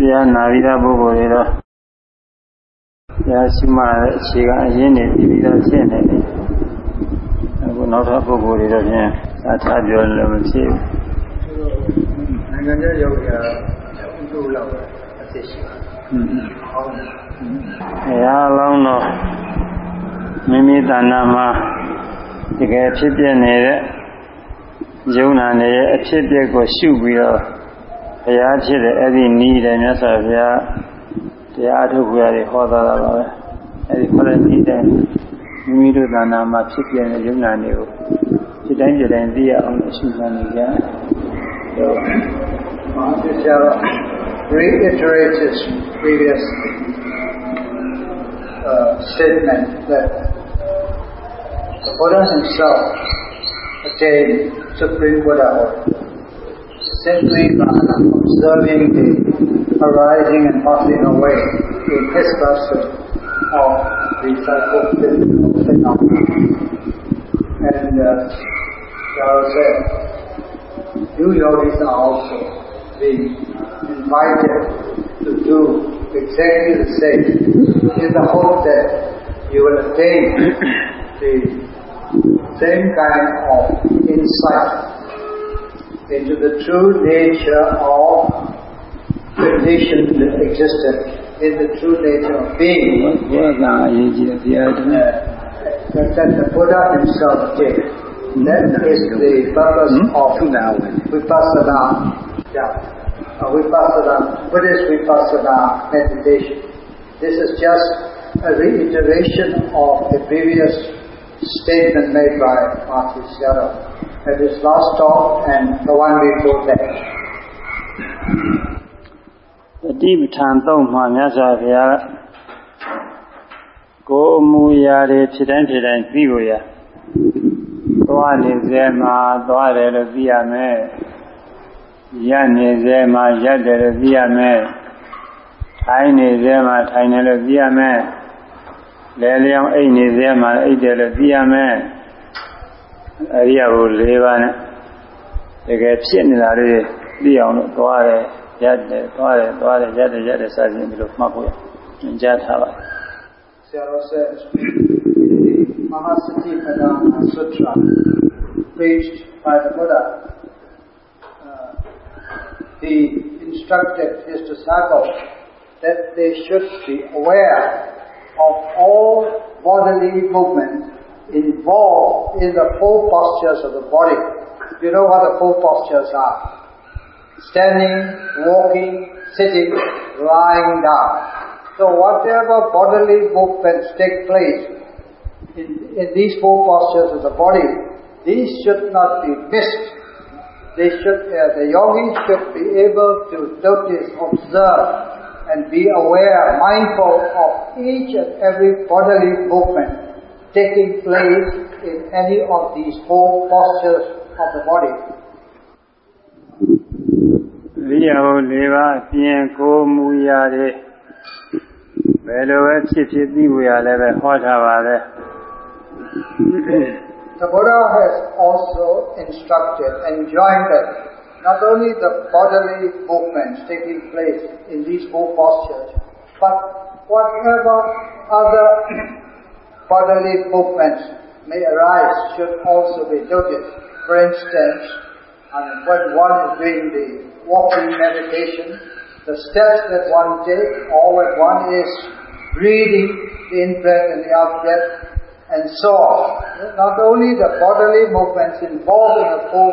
တရားနာပြီးသားပုဂ္ဂိုလ်တွေတော့တရားရှိမှတဲ့အခြေခံအရင်းတွေပြီးပြီးသားဖြစ်နေတယ်အခုနောက်ထပ်ပုဂ္ဂိုလ်တွေတော့ဖြင့်သာထားပြောလို့မဖြစ်ဘူးနိုင်ငံခြားရောက်ကြဥဒုလောက်အသိရှိပါอืมဟုတ်ဘုရားအလောင်းတော့မိမိတဏ္ဍာမှာတကယ်ဖြစ်ပြနေတဲ့ယုံနာနေရဲ့အဖြစ်ပြက်ကိုရှုပြီးတော့ ဘုရားဖြစ်တဲ့အဲ့ဒီနီးတယ်မြတ်စွာဘုရားတရားထုတ်ကြရတယ်ဟောတာပါပဲအဲ့ဒီခေါ်တဲ့နီးတယ်မိမိတို့သာနာမှာဖြစ်ပြတဲ့ယုံနာတွေကိုဒီတိုင်းဒီတိုင်းသိရအောင်ရှုမှန်နေကြဆို Master reiterates his previous uh, statement that the Buddha himself attained Supreme Buddhahood simply by observing the arising and passing away in his person of the psychophysical phenomena. And uh, said, you yogis are also being invited to do exactly the same in the hope that you will attain the same kind of insight into the true nature of conditioned existence, in the true nature of being. That, that the Buddha himself did. That is the purpose of Vipassana. Yeah. Uh, Vipassana, Buddhist Vipassana meditation. This is just a reiteration of the previous statement made by Mahasi Sayadaw at his last talk and the one before that. တတိပဋ္ဌာန်သုံးမှာမြတ်စွာဘုရားကိုယ်မူရာတွေဖြစ်တိုင်းဖြစ်တိုင်းသိကိုရသွားနေစေမှာသွားတယ်လို့သိရမယ်ရနေစေမှာရတယ်လို့သိရမယ်ထိုင်နေစေမှာထိုင်တယ်လို့သိရမယ်လဲလျောင်းအိတ်နေစေမှာအိတ်တယ်လို့သိရမယ် အရိယဘု၄ပါးနဲ့တကယ်ဖြစ်နေတာလေးသိအောင်လို့သွားတယ်ရတယ်သွားတယ်သွားတယ်ရတယ်ရတယ်စသဖြင့်ဒီလိုမှတ်ဖို့ညွှန်ကြားထားပါတယ်ဆရာတော်ဆက် Mahasatipadana Sutra preached by the Buddha uh, he instructed his disciples that they should be aware of all bodily movements involved in the four postures of the body. You know what the four postures are? Standing, walking, sitting, lying down. So whatever bodily movements take place in, in these four postures of the body, these should not be missed. They should, uh, the yogis should be able to notice, observe, and be aware, mindful of each and every bodily movement taking place in any of these four postures of the body. ရိယာဘု၄ပါးပြင်ကိုမူရာတွေဘယ်လိုပဲဖြစ်ဖြစ်သိဖို့ရလည်းပဲဟောထားပါတယ် The Buddha has also instructed and joined that not only the bodily movements taking place in these four postures, but whatever other bodily movements may arise should also be noted. For instance, and when one is doing the walking meditation, the steps that one takes, or when one is breathing the in-breath and the out-breath, and so on. Not only the bodily movements involved in the four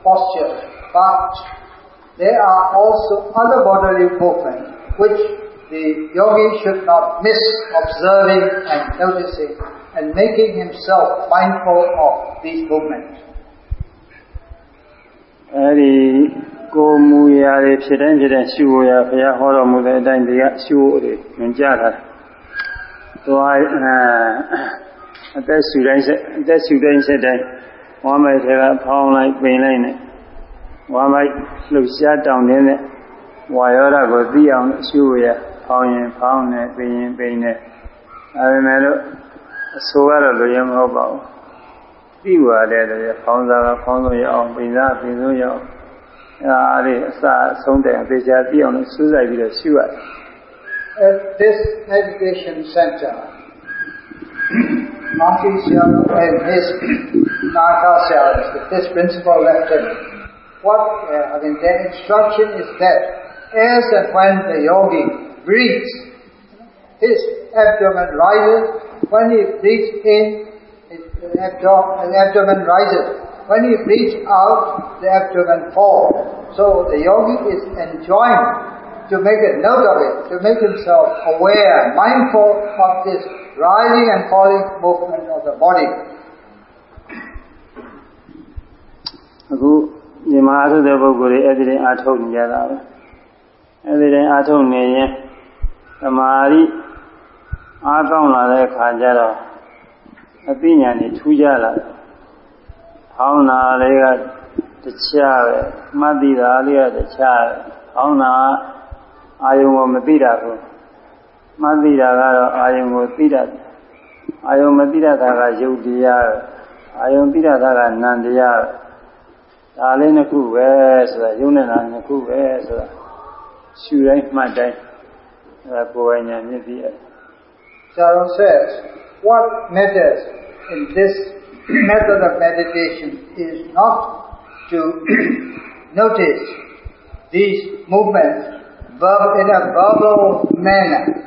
postures, but there are also other bodily movements which the yogi should not miss observing and noticing and making himself mindful of these movements. အဲဒီကိုမူရာတွေဖြစ်တိုင်းဖြစ်တိုင်းရှုဖို့ရဘုရားဟောတော်မူတဲ့အတိုင်းတရားရှုဖို့တွေညွှန်ကြားတာ။သွားအသက်ရှုတိုင်းအသက်ရှုတိုင်းဆက်တိုင်းဝမ်းမိုက်ထဲကဖောင်းလိုက်ပိန်လိုက်နဲ့ဝမ်းမိုက်လှုပ်ရှားတောင်းနေတဲ့ဝါယောဓာကိုသိအောင်ရှုရ At this meditation center Mahasi Sayadaw and his Naka Siano, his principal lieutenant, what, uh, I mean, the instruction is that as and when the yogi breathes, his abdomen rises. When he breathes in, his abdomen, abdomen rises. When he breathes out, the abdomen falls. So the yogi is enjoined to make a note of it, to make himself aware, mindful of this rising and falling movement of the body. အခုဒီမှာအထုတဲ့ပုဂ္ဂိုလ်တွေအဲ့ဒီတိုင်းအာထုတ်နေကြတာပဲအဲ့ဒီတိုင်းအာထုတ်နေရင် သမာဓိအားကောင်းလာတဲ့အခါကျတော့အသိဉာဏ်တွေထူးကြလာတယ်။ဖောင်းနာလေးကတခြားပဲမှတ်သိတာလေးကတခြားပဲဖောင်းနာအာယုံကိုမသိတာဘူးမှတ်သိတာကတော့အာယုံကိုသိတတ်တယ်။အာယုံမသိတတ်တာကယုတ်တရားပဲအာယုံသိတတ်တာကနံတရားပဲဒါလေးနှစ်ခုပဲဆိုတာယုံနေတာနှစ်ခုပဲဆိုတာရှူတိုင်းမှတ်တိုင်း Sharon says, what matters in this method of meditation is not to notice these movements in a verbal manner.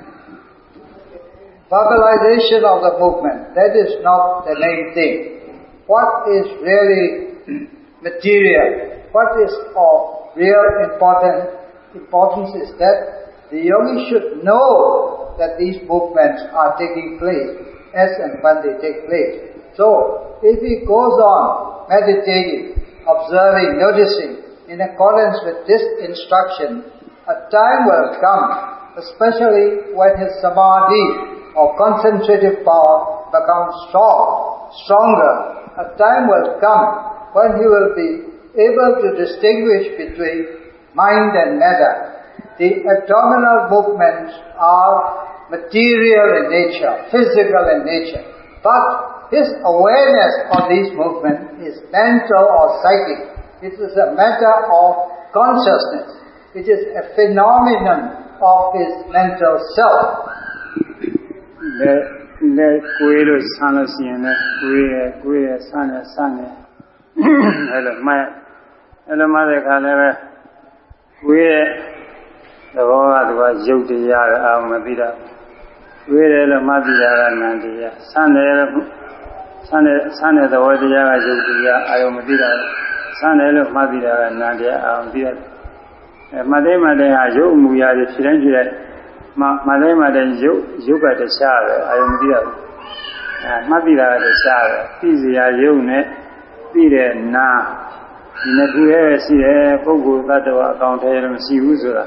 Verbalization of the movement, that is not the main thing. What is really material, what is of real important, importance is that the yogi should know that these movements are taking place as and when they take place. So, if he goes on meditating, observing, noticing, in accordance with this instruction, a time will come, especially when his samadhi or concentrative power becomes strong, stronger. A time will come when he will be able to distinguish between mind and matter The abdominal movements are material in nature, physical in nature. But his awareness of these movements is mental or psychic. It is a matter of consciousness. It is a phenomenon of his mental self. လက်လက်ကိုယ်လို့ဆန်းလို့ရှိရင်လည်းကိုယ်ရဲ့ကိုယ်ရဲ့ဆန်းနဲ့ဆန်းနဲ့အဲ့လိုမှတ်အဲ့လိုမှတ်တဲ့အခါလည်းပဲကိုယ်ရဲ့ သဘောကသူကရုပ်တရားကအာမသိတာကိုယ်ရဲ့လို့မှတ်သိတာကနန္တရားဆန်းတယ်လို့ဆန်းတဲ့ဆန်းတဲ့သဘောတရားကရုပ်တရားအာယုံမသိတာဆန်းတယ်လို့မှတ်သိတာကနန္တရားအာယုံသိတယ်အဲမှတ်သိမှတ်တဲ့ဟာရုပ်မူရာတွေဖြစ်တိုင်းဖြစ်တိုင်းမမလေးမတဲ့ရုပ်ရုပ်ကတခြားပဲအာယုံမသိရဘူးအဲမှတ်သိတာကတခြားပဲသိစရာရုပ်နဲ့သိတဲ့နာဒီနှစ်ခုရဲ့ရှိတယ်ပုဂ္ဂိုလ်တ attva အကောင်ထဲလည်းမရှိဘူးဆိုတာ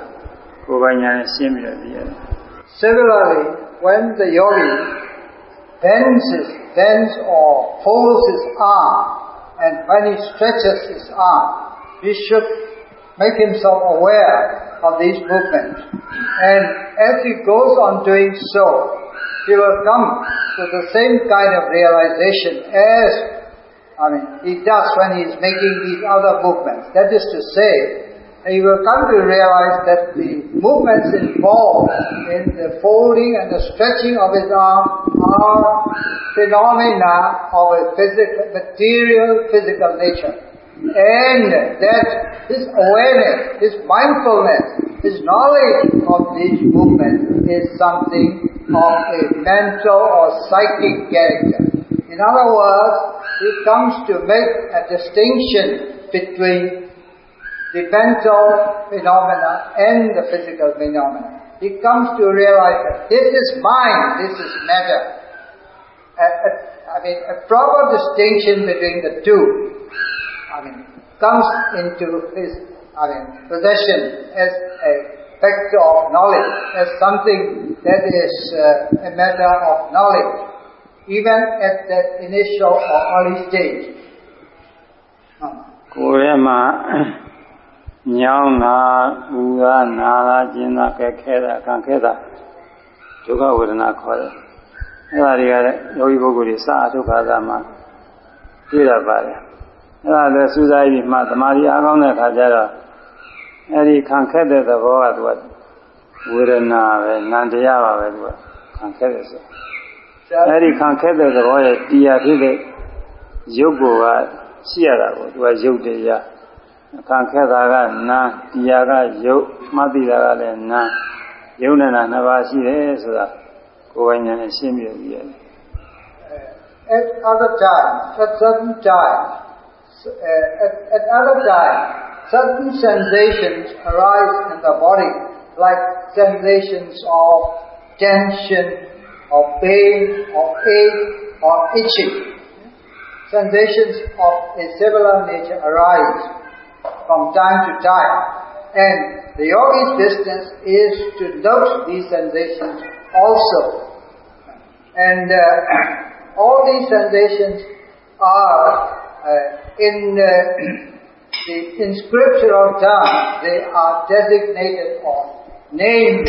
ကိုယ်ပိုင်ညာနဲ့ရှင်းပြီးတော့သိရတယ် Similarly, when the yogi bends his, bends or folds his arm, and when he stretches his arm, he should make himself aware of these movements. And as he goes on doing so, he will come to the same kind of realization as, I mean, he does when he is making these other movements. That is to say, he will come to realize that the movements involved in the folding and the stretching of his arm are phenomena of a physical, material, physical nature. And that his awareness, his mindfulness, his knowledge of these movements is something of a mental or psychic character. In other words, he comes to make a distinction between the mental phenomena and the physical phenomena. He comes to realize that this is mind, this is matter. A, a, I mean, a proper distinction between the two, I mean, comes into his, I mean, possession as a factor of knowledge, as something that is uh, a matter of knowledge, even at that initial or early stage. Uh, ကိုယ်ရဲ့မှာ ညောင်းတာပူတာနာတာကျင်တာကဲခဲတာခံခဲတာဒုက္ခဝေဒနာခေါ်တယ်အဲ့ဒါတွေကလည်းယောဂီပုဂ္ဂိုလ်တွေစာအထုတ်ခါသာမှာတွေ့ရပါတယ်အဲ့ဒါလည်းစူးစိုက်ပြီးမှသမာဓိအားကောင်းတဲ့အခါကျတော့အဲ့ဒီခံခက်တဲ့သဘောကသူကဝေဒနာပဲနန္တရားပါပဲသူကခံခက်တယ်ဆိုအဲ့ဒီခံခက်တဲ့သဘောရဲ့တရားဖြစ်တဲ့ရုပ်ကိုကရှိရတာကိုသူကရုပ်တရား ခံခက်တာကနာတရားကရုပ်မှတ်သိတာကလည်းနာယုံနာနှစ်ပါးရှိတယ်ဆိုတာကိုယ်ဝိညာဉ်နဲ့ရှင်းပြပြီးရတယ် At other times, at certain times, uh, at, at other times, certain sensations arise in the body, like sensations of tension, or pain, or ache, or itching. Sensations of a similar nature arise from time to time. And the yogi's business is to note these sensations also. And uh, all these sensations are uh, in uh, the in scriptural terms they are designated or named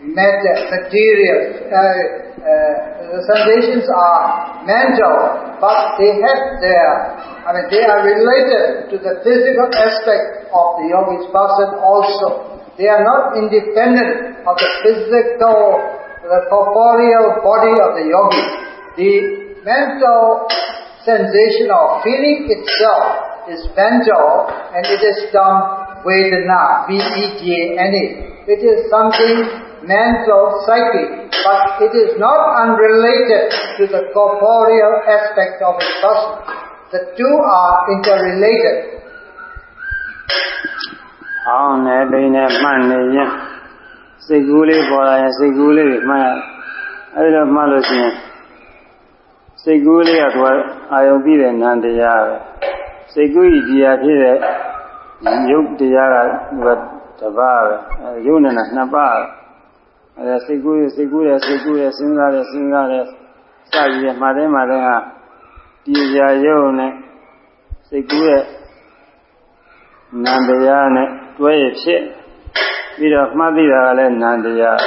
material. Uh, uh, the sensations are mental, but they have their, I mean, they are related to the physical aspect of the yogi's person also. They are not independent of the physical, the corporeal body of the yogi. The mental sensation or feeling itself is mental and it is done Vedana, V-E-D-A-N-A. It is something mental, psychic, but it is not unrelated to the corporeal aspect of a person. The two are interrelated. အောင်နဲ့တိနဲ့မှတ်နေရင်စိတ်ကူးလေးပေါ်လာရင်စိတ်ကူးလေးမှတ်ရအဲဒီတော့မှတ်လို့ရှိရင်စိတ်ကူးလေးကသူကအာယုံပြီးတဲ့နံတရားပဲစိတ်ကူးဤတရားဖြစ်တဲ့ရုပ်တရားကသူကတပါးပဲအဲရုပ်နဲ့နှစ်ပါး အဲစိတ်ကူးရစိတ်ကူးရစိတ်ကူးရစဉ်းစားရစဉ်းစားရစပြီးရမှတဲ့မှတဲ့ဟာဒီရာရုပ်နဲ့စိတ်ကူးရနံတရားနဲ့တွဲရဖြစ်ပြီးတော့မှတ်သိတာကလည်းနံတရား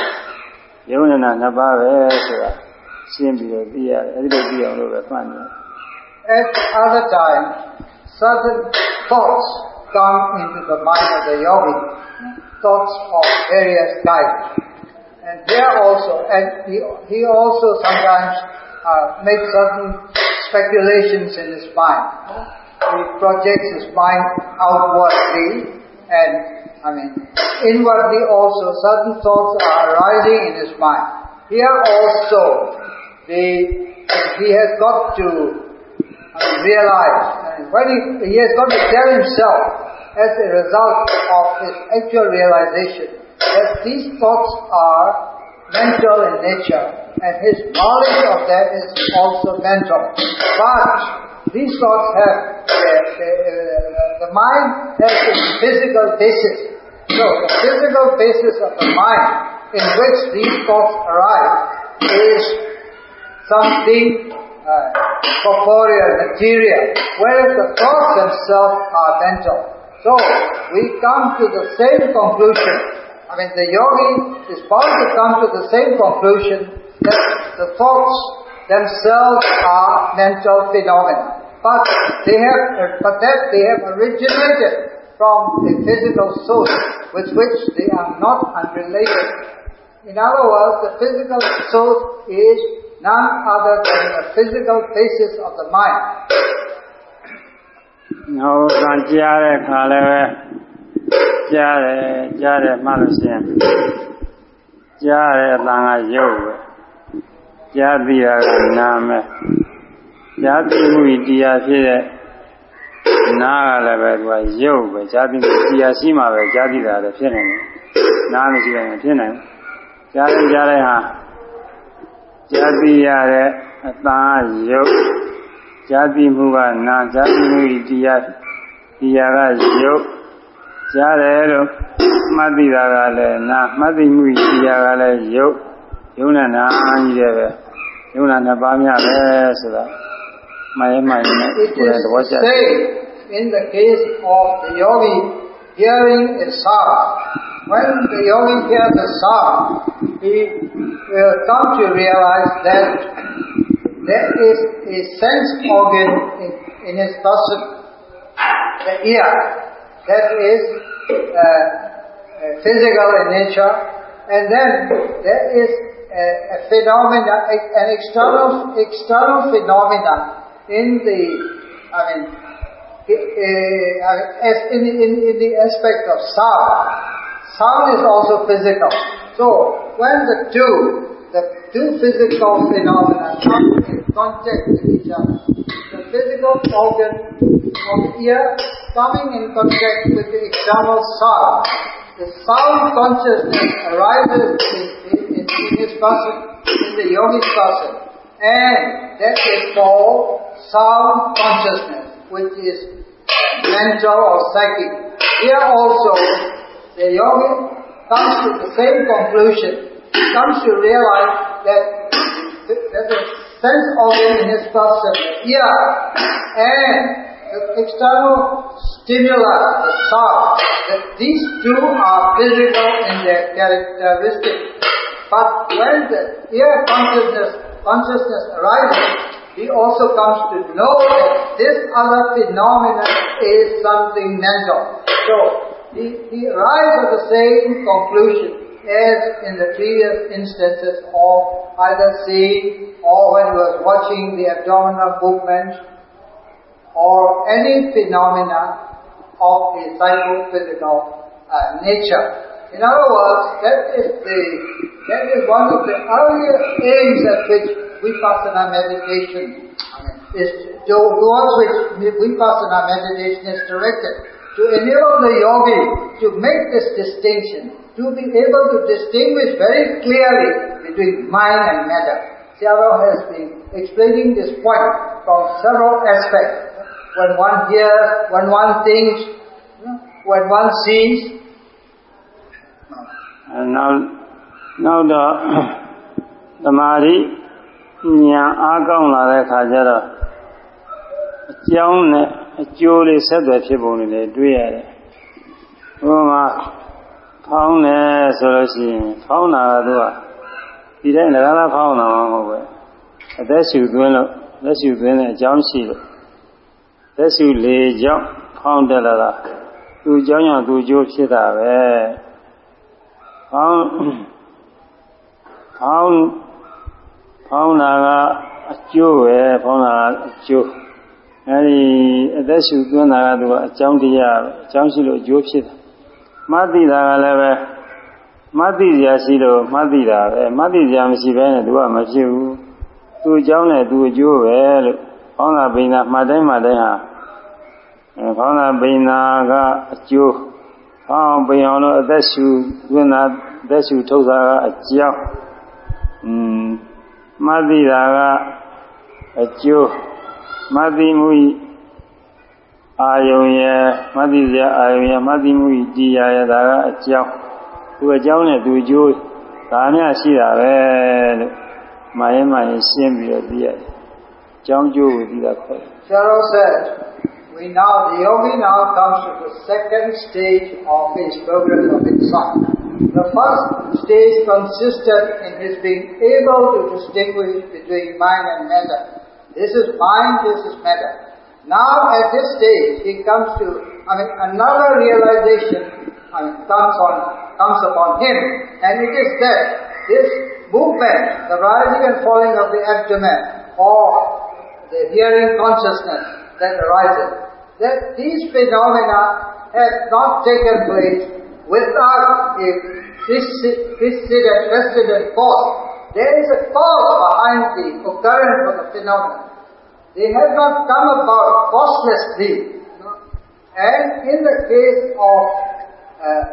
ယုံနာနှစ်ပါးပဲဆိုတာရှင်းပြီးတော့သိရတယ်အဲဒီလိုသိအောင်လို့ပဲမှတ်နေ At other times, certain thoughts come into the mind of the yogi, thoughts of various types. and there also, and he, he also sometimes uh, makes certain speculations in his mind. He projects his mind outwardly and, I mean, inwardly also certain thoughts are arising in his mind. Here also, the, he has got to I realize, and when he, he has got to tell himself as a result of his actual realization that these thoughts are mental in nature and his knowledge of that is also mental. But these thoughts have, the, the, the mind has a physical basis. So the physical basis of the mind in which these thoughts arise is something uh, corporeal, material, whereas the thoughts themselves are mental. So we come to the same conclusion. I mean, the yogi is bound to come to the same conclusion that the thoughts themselves are mental phenomena. But they have, but that they have originated from a physical source with which they are not unrelated. In other words, the physical source is none other than the physical basis of the mind. နောက်ကကြားတဲ့ခါလည်းပဲ ကြားတယ်ကြားတယ်မှလို့ရှိရင်ကြားတဲ့အတန်ကရုပ်ပဲကြားသိတာကနာမယ်ကြားသိမှုတရားဖြစ်တဲ့နာကလည်းပဲသူကရုပ်ပဲကြားသိမှုတရားရှိမှပဲကြားသိတာလည်းဖြစ်နေတယ်နားမရှိရင်ဖြစ်နိုင်ကြားရင်ကြားတဲ့ဟာကြားသိရတဲ့အတန်ရုပ်ကြားသိမှုကနာကြားသိမှုတရားတရားကရုပ် ကြားတယ်လို့မှတ်သိတာကလည်းနာမှတ်သိမှုတရားကလည်းရုပ်ယုံနဲ့နာကြီးတယ်ပဲယုံနာနှစ်ပါးများပဲဆိုတာမှန်ရင်မှန်ရင် It ကိုယ် is သဘောကျတယ် same in the case of the yogi hearing a sound. When the yogi hears a sound, he will come to realize that there is a sense organ in, in his person, the ear, that is uh, uh, physical in nature, and then there is a, a phenomena, an external external phenomena in the, I mean, uh, as in, in, in the aspect of sound. Sound is also physical. So when the two, the two physical phenomena come in contact with each other, the physical organ of ear coming in contact with the external sound, the sound consciousness arises in, in, in, his person, in the yogi's person, and that is called sound consciousness, which is mental or psychic. Here also, the yogi comes to the same conclusion, comes to realize that there's a sense organ in his person, ear, and the external stimulus, the that these two are physical in their characteristics. But when the ear consciousness, consciousness arises, he also comes to know that this other phenomenon is something mental. So, he, he arrives at the same conclusion as in the previous instances of either seeing or when he was watching the abdominal movement or any phenomena of a psychophysical uh, nature. In other words, that is the that is one of the earliest aims at which vipassana meditation is towards which vipassana meditation is directed to enable the yogi to make this distinction, to be able to distinguish very clearly between mind and matter. Sayadaw has been explaining this point from several aspects. When one hears, when one thinks, when one sees. And now, now the Tamari Chionne. အကျိုးလေးဆက်သွယ်ဖြစ်ပုံတွေလည်းတွေ့ရတယ်။ဘုရားဖောင်းတယ်ဆိုလို့ရှိရင်ဖောင်းတာကသူကဒီတိုင်းလည်းလားဖောင်းတာမဟုတ်ပဲ။အသက်ရှူသွင်းလို့လက်ရှူသွင်းတဲ့အကြောင်းရှိလို့လက်ရှူလေကြောင့်ဖောင်းတက်လာတာသူ့ကြောင့်ကြောင့်သူ့ကျိုးဖြစ်တာပဲ။ဖောင်းဖောင်းဖောင်းတာကအကျိုးပဲဖောင်းတာကအကျိုး အဲဒီအသက်ရှူသွင်းတာကသူကအကြောင်းတရားပဲအကြောင်းရှိလို့အကျိုးဖြစ်တယ်မှတ်သိတာကလည်းပဲမှတ်သိစရာရှိလို့မှတ်သိတာပဲမှတ်သိစရာမရှိဘဲနဲ့သူကမဖြစ်ဘူးသူအကြောင်းနဲ့သူအကျိုးပဲလို့ဖောင်းတာပိန်တာမှတ်တိုင်းမှတ်တိုင်းဟာအဲဖောင်းတာပိန်တာကအကျိုးဖောင်းပိန်အောင်လို့အသက်ရှူသွင်းတာအသက်ရှူထုတ်တာကအကြောင်းอืมမှတ်သိတာကအကျိုး မှတ်သိမှုအာယုံရဲ့မှတ်သိစရာအာယုံရဲ့မှတ်သိမှုတရားရဲ့ဒါကအကြောင်းသူအကြောင်းနဲ့သူအကျိုးဒါများရှိတာပဲလို့မာရင်မာရင်ရှင်းပြီးတော့သိရတယ်။ကြောင်းကျိုးကိုသိတာခေါ်တယ်။ Sarah said, we now, the yogi now comes to the second stage of his progress of insight. The first stage consisted in his being able to distinguish between mind and matter. This is mind, this is matter. Now at this stage he comes to, I mean, another realization I mean, comes on, comes upon him, and it is that this movement, the rising and falling of the abdomen, or the hearing consciousness that arises, that these phenomena have not taken place without a precedent, precedent cause. There is a cause behind the occurrence of the phenomenon. They have not come about causelessly. And in the case of uh,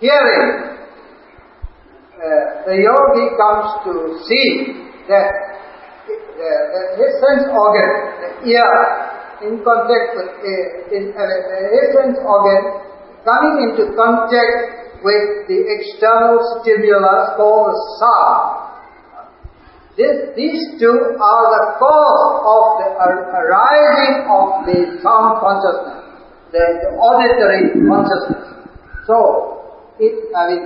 hearing, uh, the yogi comes to see that uh, his sense organ, the ear, in contact with uh, in, uh, his sense organ coming into contact with the external stimulus called sound. This, these two are the cause of the arising of the sound consciousness, the, the auditory consciousness. So, it, I mean,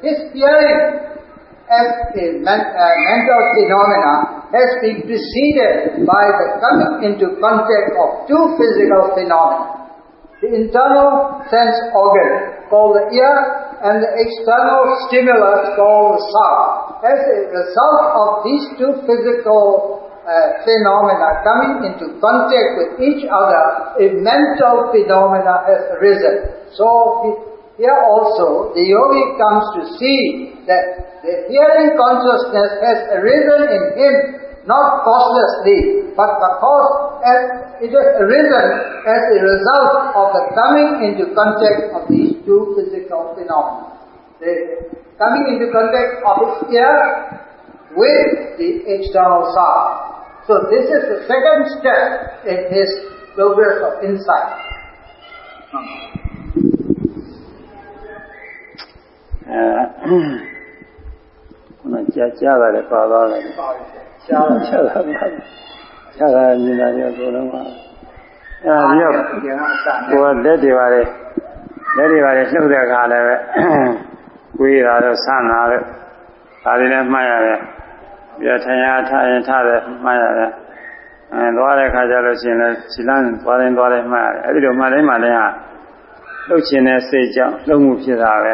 his hearing as a men, uh, mental phenomena has been preceded by the coming into contact of two physical phenomena. The internal sense organ called the ear and the external stimulus called the sound. As a result of these two physical uh, phenomena coming into contact with each other, a mental phenomena has arisen. So here also the yogi comes to see that the hearing consciousness has arisen in him not causelessly, but because it has arisen as a result of the coming into contact of these two physical phenomena. The coming into contact of his ear with the external sound. So this is the second step in his progress of insight. အဲခုနကြာကြာတာလည်းပါသွားတယ် ကြာတာကြာတာပါကြာတာမြင်တာရောအကုန်လုံးပါအဲဒီတော့ကိုယ်လက်တွေပါလေလက်တွေပါလေလှုပ်တဲ့အခါလည်းပဲကိုယ်ရတာတော့ဆန်းတာတော့ဒါတွေလည်းမှတ်ရတယ်ပြီးတော့ထိုင်ရထားရင်ထားတယ်မှတ်ရတယ်အဲသွားတဲ့ခါကျလို့ရှိရင်လည်းခြေလမ်းသွားတိုင်းသွားတိုင်းမှတ်ရတယ်အဲဒီလိုမှတ်တိုင်းမှလည်းဟာလှုပ်ခြင်းတဲ့စိတ်ကြောင့်လှုပ်မှုဖြစ်တာပဲ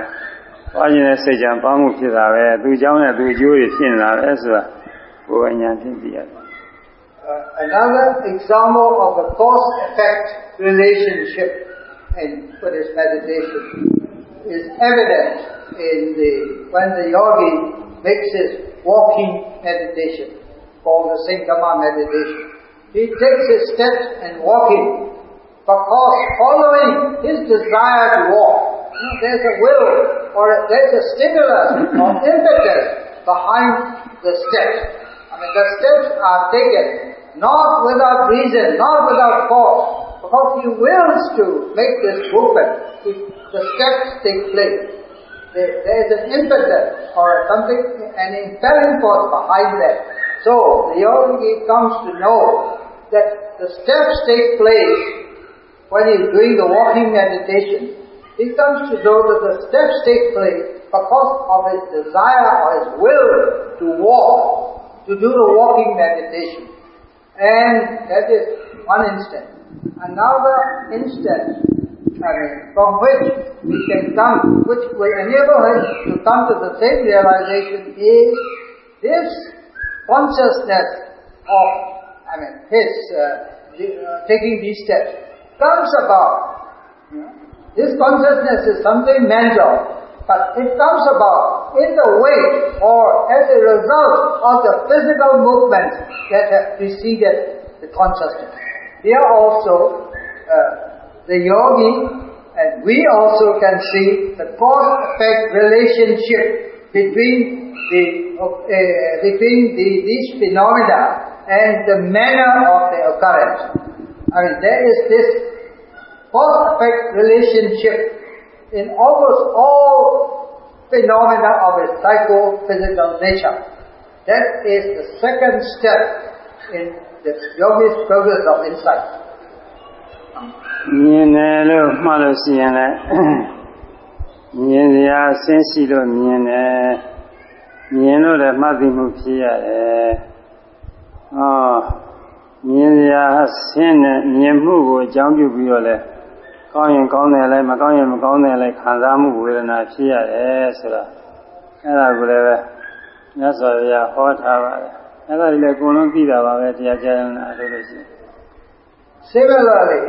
သွားခြင်းတဲ့စိတ်ကြောင့်ပေါင်းမှုဖြစ်တာပဲသူเจ้าနဲ့သူအကျိုးတွေဖြစ်နေတာပဲဆိုတာ ကိုယ်အညာဖြစ်သိရတယ် another example of the cause effect relationship in Buddhist meditation is evident in the when the yogi makes his walking meditation called the Singama meditation. He takes his steps and walking because following his desire to walk there's a will or there's a stimulus or impetus behind the steps. Mean, the steps are taken not without reason, not without cause, because he wills to make this movement. The steps take place. There is an impetus or something, an impelling force behind that. So, the yogi comes to know that the steps take place when he is doing the walking meditation he comes to know that the steps take place because of his desire or his will to walk, to do the walking meditation. And that is one instance. Another instance, I mean, from which we can come, which will enable him to come to the same realization is this consciousness of, I mean, his uh, uh, taking these steps comes about. Know, this consciousness is something mental, but it comes about in the way or as a result of the physical movement that have preceded the consciousness. Here also, uh, the yogi and we also can see the cause-effect relationship between the uh, between the, these phenomena and the manner of the occurrence. I mean, there is this cause-effect relationship in almost all phenomena of a psychophysical nature. That is the second step in the yogi's progress of insight. မြင်တယ်လို့မှတ်လို့ရှိရင်လည်းမြင်စရာအဆင်းရှိလို့မြင်တယ်မြင်လို့လည်းမှတ်သိမှုဖြစ်ရတယ်။ဟောမြင်စရာအဆင်းနဲ့မြင်မှုကိုအကြောင်းပြုပြီးတော့လည်း ကောင်းရင်ကောင်းတယ်လဲမကောင်းရင်မကောင်းတယ်လဲခံစားမှုဝေဒနာဖြစ်ရတယ်ဆိုတာအဲ့ဒါကိုလည်းပဲမြတ်စွာဘုရားဟောထားပါတယ်အဲ့ဒါတွေလည်းအကုန်လုံးသိတာပါပဲတရားကြားရင်အလုပ်လို့ရှိရင် Similarly,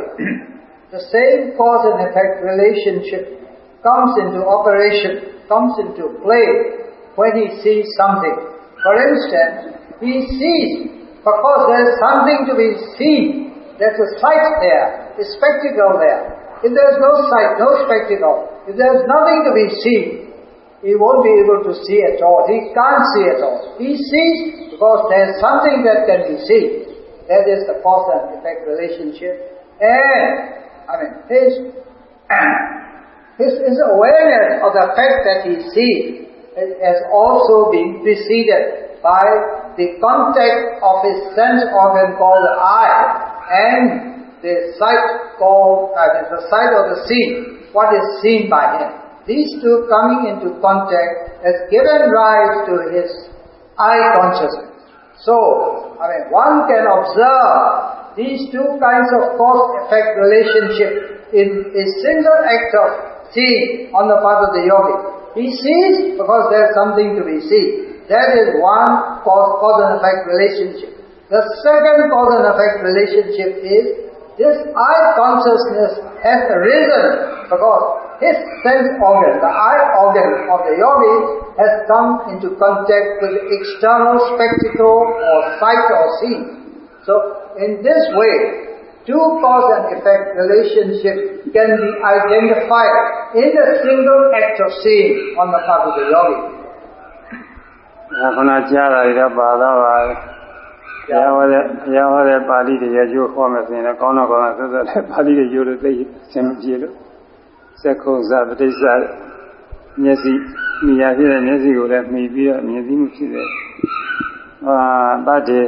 the same cause and effect relationship comes into operation, comes into play when he sees something. For instance, he sees because there is something to be seen. There's a sight there, a spectacle there. If there is no sight, no spectacle, if there is nothing to be seen, he won't be able to see at all. He can't see at all. He sees because there is something that can be seen. That is the cause and effect relationship. And, I mean, his, his, his awareness of the fact that he sees has also been preceded by the contact of his sense organ called the eye and the sight called, uh, the sight of the seen, what is seen by him. These two coming into contact has given rise to his eye consciousness. So, I mean, one can observe these two kinds of cause-effect relationship in a single act of seeing on the part of the yogi. He sees because there's something to be seen. That is one cause, cause and effect relationship. The second cause and effect relationship is this eye consciousness has arisen because his sense organ, the eye organ of the yogi, has come into contact with the external spectacle or sight or scene. So in this way, two cause and effect relationship can be identified in a single act of seeing on the part of the yogi. ခုနကြားတာတွေတော့ပါတော့ပါပဲ။တ ရားဟောတဲ့တရားဟောတဲ့ပါဠိတွေရကျိုးဟောမယ်ဆိုရင်လည်းကောင်းတော့ကောင်းတာဆက်ဆက်တဲ့ပါဠိတွေကျိုးလို့သိစင်မပြေလို့စက္ခုဇပဋိစ္စမျက်စိမိယာဖြစ်တဲ့မျက်စိကိုလည်းမှီပြီးတော့မြင်သိမှုဖြစ်တယ်။အာတတ္တေ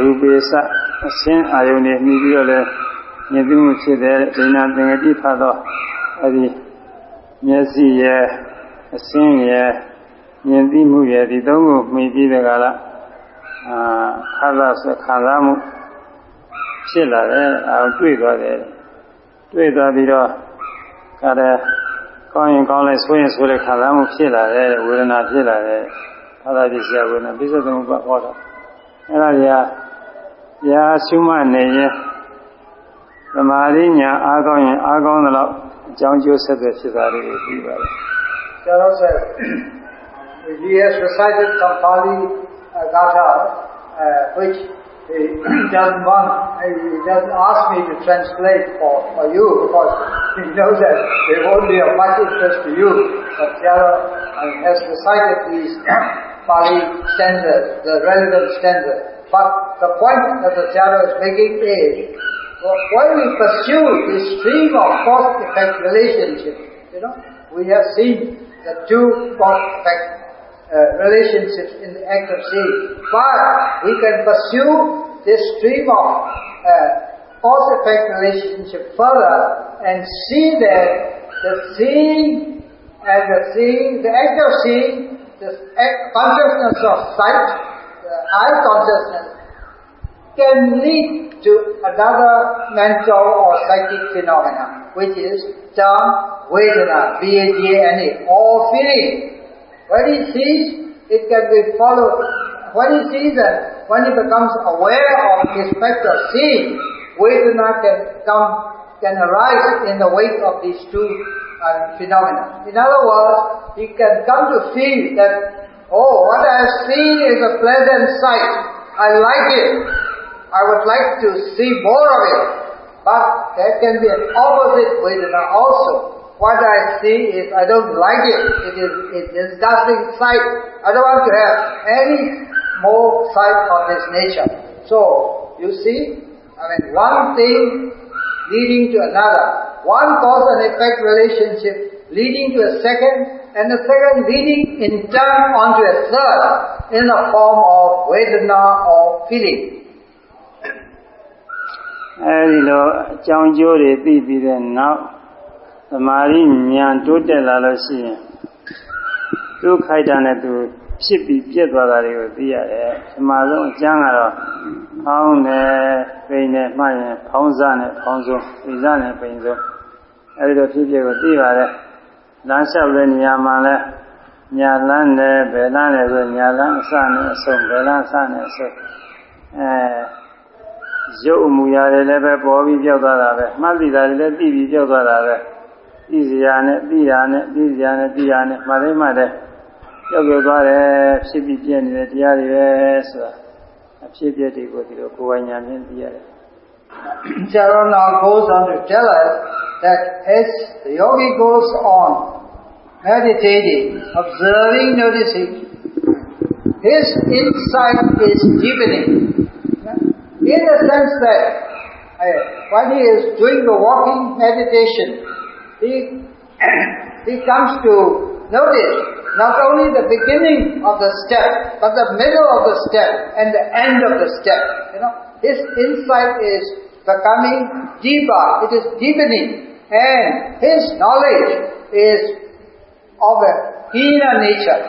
ရူပေစအစင်းအာယုန်နဲ့မှီပြီးတော့လည်းမြင်သိမှုဖြစ်တဲ့ဒိနာသင်္ကတိဖတ်တော့အဲဒီမျက်စိရဲ့အစင်းရဲ့မြင်သိမှုရဲ့ဒီသုံးခုမှီပြီးတဲ့ကလာ အာခါသာဆိုခံစားမှုဖြစ်လာတယ်အဲတွေ့သွားတယ်တွေ့သွားပြီးတော့ကရဲကောင်းရင်ကောင်းလိုက်ဆိုရင်ဆိုတဲ့ခံစားမှုဖြစ်လာတယ်ဝေဒနာဖြစ်လာတယ်ခါသာပစ္စယဝေဒနာပစ္စသုံးပါဟောတော့အဲ့ဒါတွေကရာရှုမှတ်နေရင်သမာဓိညာအားကောင်းရင်အားကောင်းသလောက်အကြောင်းကျိုးဆက်တဲ့ဖြစ်တာလေးတွေပြီးပါတယ် Sarah said, he has recited some Pali uh, Gatha, uh, which he doesn't want, he doesn't ask me to translate for, for you because he knows that they won't be of much interest to you. But Sarah uh, has recited these Pali stanzas, the relevant stanzas. But the point that the Jara is making is, when we pursue this stream of cause-effect relationship, you know, we have seen the two cause-effect uh, relationships in the act of seeing. But we can pursue this stream of uh, cause-effect relationship further and see that the seeing and the seeing, the act of seeing, the consciousness of sight, the eye consciousness, can lead to another mental or psychic phenomena, which is term Vedana, V-A-D-A-N-A, or feeling. When he sees, it can be followed. When he sees and when he becomes aware of his fact of seeing, Vedana can come, can arise in the wake of these two uh, phenomena. In other words, he can come to feel that, oh, what I have seen is a pleasant sight. I like it. I would like to see more of it. But there can be an opposite Vedana also. What I see is I don't like it. It is a disgusting sight. I don't want to have any more sight of this nature. So, you see, I mean, one thing leading to another. One cause and effect relationship leading to a second, and the second leading in turn onto a third in the form of Vedana or feeling. အဲဒီလိုအကြောင်းကျိုးတွေသိပြီးတဲ့နောက် သမာဓိဉာဏ်တိုးတက်လာလို့ရှိရင်သူ့ခိုက်တာနဲ့သူဖြစ်ပြီးပြက်သွားတာတွေကိုသိရတယ်။ဒီမှာဆုံးအကျမ်းကတော့ဖောင်းတယ်၊ပိန်တယ်မှရင်ဖောင်းစားနဲ့ဖောင်းဆုံး၊ပိန်စားနဲ့ပိန်ဆုံးအဲဒီလိုဖြစ်ဖြစ်ကိုသိပါတယ်။လမ်းလျှောက်တဲ့နေရာမှာလဲညာလန်းတယ်ဘယ်လန်းတယ်ဆိုညာလန်းအစနဲ့အဆုံးဘယ်လန်းအစနဲ့အဆုံးအဲရုပ်အမူအရာတွေလည်းပဲပေါ်ပြီးပြောက်သွားတာပဲမှတ်သိတာတွေလည်းသိပြီးပြောက်သွားတာပဲ သိစရာနဲ့သိရာနဲ့သိစရာနဲ့သိရာနဲ့မှတ်သိမှတဲ့ပြောက်ပြောက်သွားတယ်ဖြစ်ပြီးပြည့်နေတဲ့တရားတွေပဲဆိုတာအဖြစ်ပြက်တွေကိုဒီလိုကိုယ်ဝိညာဉ်ဖြင့်သိရတယ် Charan now goes on to tell us that as the yogi goes on meditating, observing, noticing, his insight is deepening. In the sense that uh, when he is doing the walking meditation, he, he comes to notice not only the beginning of the step, but the middle of the step and the end of the step. You know, his insight is becoming deeper, it is deepening, and his knowledge is of a keener nature.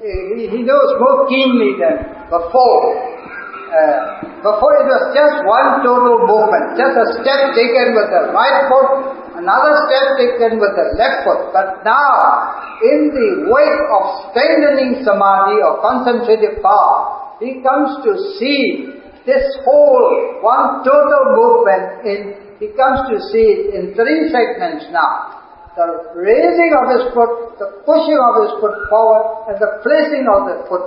He knows more keenly than before. uh, before it was just one total movement, just a step taken with the right foot, another step taken with the left foot. But now, in the wake of strengthening samadhi or concentrative power, he comes to see this whole one total movement in, he comes to see it in three segments now. The raising of his foot, the pushing of his foot forward, and the placing of the foot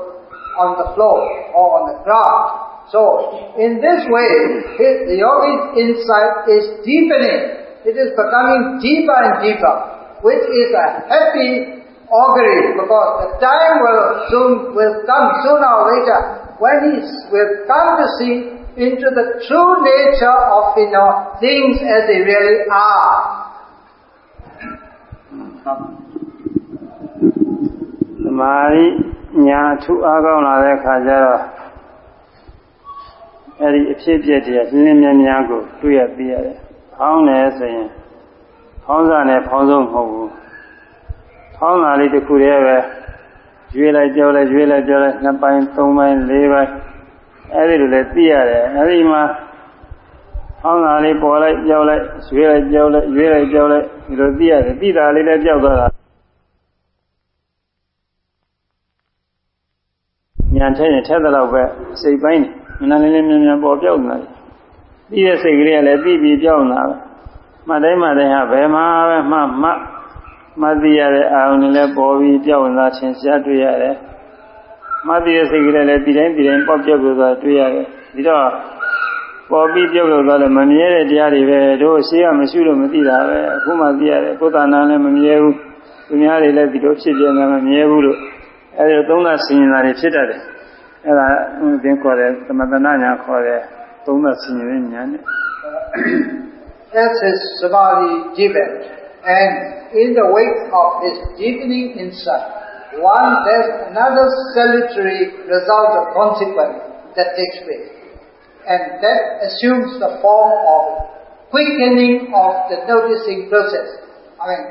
on the floor or on the ground. So, in this way, his, the yogi's insight is deepening It is becoming deeper and deeper, which is a happy augury because the time will soon will come sooner or later when he will come to see into the true nature of you know things as they really are. သမာဓိညာထူအားကောင်းလာတဲ့ခါကျတော့အဲ့ဒီအဖြစ်အပျက်တွေလင်းလင်းမြန်းမြန်းကိုတွေ့ရသိရတယ်။ ဖောင်းတယ်ဆိုရင်ဖောင်းစားနဲ့ဖောင်းဆုံးမဟုတ်ဘူး။ဖောင်းတာလေးတစ်ခုတည်းပဲရွေးလိုက်ကြောက်လိုက်ရွေးလိုက်ကြောက်လိုက်နှစ်ပိုင်းသုံးပိုင်းလေးပိုင်းအဲ့ဒီလိုလည်းသိရတယ်။အဲ့ဒီမှာဖောင်းတာလေးပေါ်လိုက်ကြောက်လိုက်ရွေးလိုက်ကြောက်လိုက်ရွေးလိုက်ကြောက်လိုက်ဒီလိုသိရတယ်။သိတာလေးလည်းကြောက်သွားတာညာထဲရင်ထဲတဲ့လောက်ပဲစိတ်ပိုင်းနေနည်းနည်းလေးမြန်မြန်ပေါ်ပြောက်နေတယ် ပြီးတဲ့စိတ်ကလေးကလည်းပြီးပြီးပြောက်နေတာပဲမှတ်တိုင်းမှတ်တိုင်းဟာဘယ်မှာပဲမှမှမှတ်သိရတဲ့အာရုံတွေလည်းပေါ်ပြီးပြောက်နေတာချင်းရှားတွေ့ရတယ်မှတ်သိတဲ့စိတ်ကလေးလည်းဒီတိုင်းဒီတိုင်းပေါက်ပြောက်သွားတွေ့ရတယ်ဒီတော့ပေါ်ပြီးပြုတ်လို့သွားလို့မမြဲတဲ့တရားတွေပဲတို့ရှိရမရှိလို့မသိတာပဲအခုမှသိရတယ်ကိုယ်တဏ္ဍာလည်းမမြဲဘူးသူများတွေလည်းဒီလိုဖြစ်ပြနေမှမမြဲဘူးလို့အဲဒီသုံးသဆင်ရင်တာတွေဖြစ်တတ်တယ်အဲ့ဒါသင်ခေါ်တယ်သမထနာညာခေါ်တယ် သုံးသဆင်ရင်ညာနဲ့ As his samadhi deepened, and in the wake of his deepening insight, one there's another salutary result or consequence that takes place. And that assumes the form of quickening of the noticing process. I mean,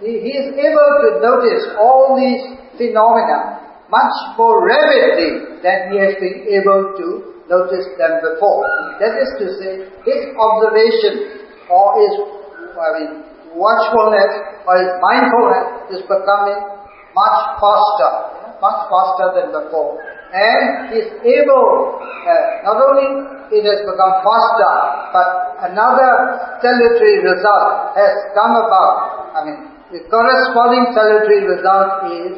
he, he is able to notice all these phenomena much more rapidly than he has been able to notice them before. That is to say, his observation or his I mean, watchfulness or his mindfulness is becoming much faster, much faster than before. And he is able, uh, not only it has become faster, but another salutary result has come about. I mean, the corresponding salutary result is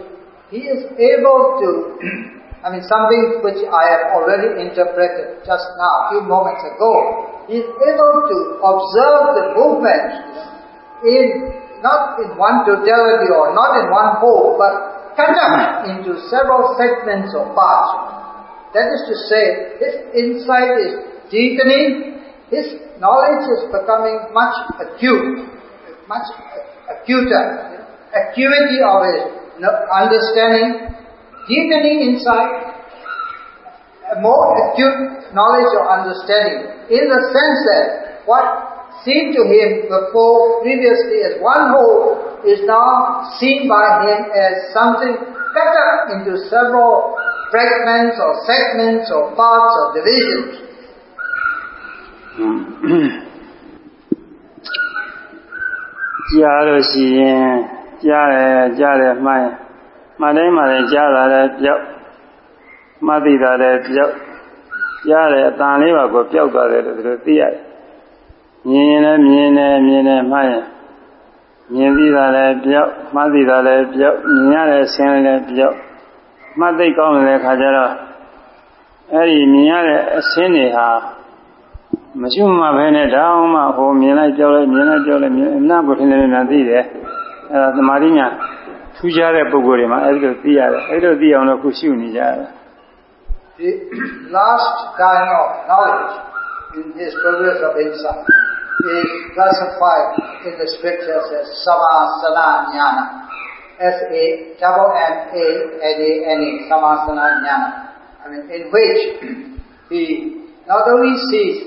he is able to, I mean something which I have already interpreted just now, a few moments ago, is able to observe the movement in, not in one totality or not in one whole, but cut into several segments or parts. That is to say, his insight is deepening, his knowledge is becoming much acute, much acuter, acuity of his understanding, deepening insight, a more acute knowledge or understanding, in the sense that what seemed to him before, previously as one whole, is now seen by him as something cut up into several fragments or segments or parts or divisions. ကြားလို့ရှိရင်ကြားတယ်ကြားတယ်မှန် မှန်တိုင်းမှန်တိုင်းကြားတာလည်းပြောက်မှတ်သိတာလည်းပြောက်ကြားတယ်အတန်လေးပါကိုပြောက်သွားတယ်လို့ဒီလိုသိရတယ်မြင်ရင်လည်းမြင်တယ်မြင်တယ်မှတ်ရင်မြင်သိတာလည်းပြောက်မှတ်သိတာလည်းပြောက်မြင်ရတဲ့ဆင်းလည်းပြောက်မှတ်သိကောင်းတဲ့ခါကျတော့အဲ့ဒီမြင်ရတဲ့အဆင်းတွေဟာမရှိမှပဲနဲ့တောင်းမှဟိုမြင်လိုက်ကြောက်လိုက်မြင်လိုက်ကြောက်လိုက်မြင်အနာကိုထင်နေနေတာသိတယ်အဲဒါသမာဓိညာ ထူးခြားတဲ့ပုံကိုယ်တွေမှာအဲဒီလိုသိရတယ်အဲဒီလိုသိအောင်လို့ခုရှုနေကြရတာ The last kind of knowledge in this progress of insight is classified in the scriptures as sammasana jnana S A double M A N A N A sammasana jnana I mean in which he not only sees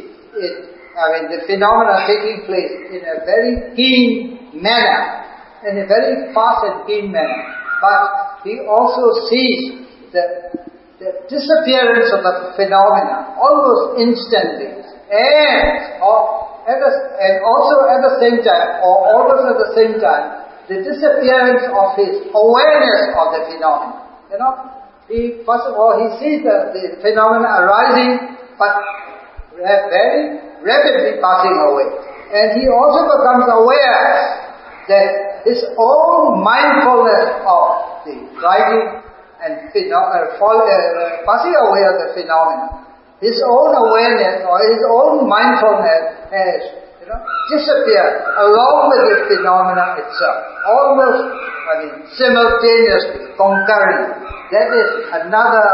it I mean the phenomena taking place in a very keen manner in a very fast and keen manner, but he also sees the the disappearance of the phenomena almost instantly, and, the, and also at the same time, or almost at the same time, the disappearance of his awareness of the phenomena. You know, he first of all he sees the, the phenomena arising, but very rapidly passing away, and he also becomes aware that his own mindfulness of the rising and uh, fall, uh, passing away of the phenomena, his own awareness or his own mindfulness has you know, disappear along with the phenomena itself, almost, I mean, simultaneously, concurrently. That is another,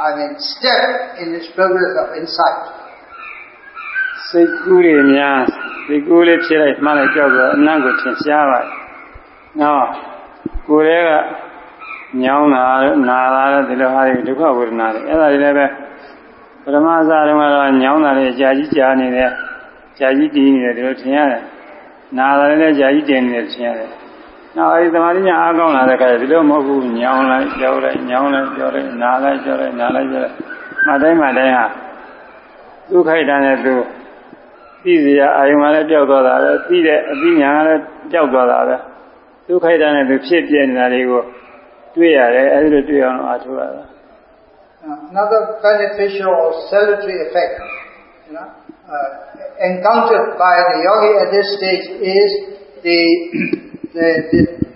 I mean, step in this progress of insight. စိတ်ကူးတွေများစိတ်ကူးလေးဖြစ်လိုက်မှလည်းကြောက်တော့အနံ့ကိုထင်ရှားပါတယ်။ နော်ကိုယ်ရဲ့ကညောင်းတာနာတာဒီလိုဟာတွေဒုက္ခဝေဒနာတွေအဲ့ဒါတွေလည်းပဲပထမအစတုန်းကတော့ညောင်းတာတွေအကြာကြီးကြာနေတယ်ကြာကြီးတည်နေတယ်ဒီလိုထင်ရတယ်။နာတယ်လည်းကြာကြီးတင်နေတယ်ထင်ရတယ်။နောက်အဲဒီသမာဓိညာအားကောင်းလာတဲ့အခါဒီလိုမဟုတ်ဘူးညောင်းလိုက်ကြောက်လိုက်ညောင်းလိုက်ကြောက်လိုက်နာလိုက်ကြောက်လိုက်နာလိုက်ကြောက်လိုက်မှတိုင်းမှတိုင်းဟာဒုက္ခိတနဲ့သူသိစရာအာယုံကလည်းပျောက်သွားတာပဲသိတဲ့အသိဉာဏ်ကလည်းပျောက်သွားတာပဲ ဒုက္ခိတနဲ့သူဖြစ်ပြနေတာတွေကိုတွေ့ရတယ်အဲဒီလိုတွေ့အောင်အားထုတ်ရတာ Another beneficial or salutary effect you know, uh, encountered by the yogi at this stage is the, the,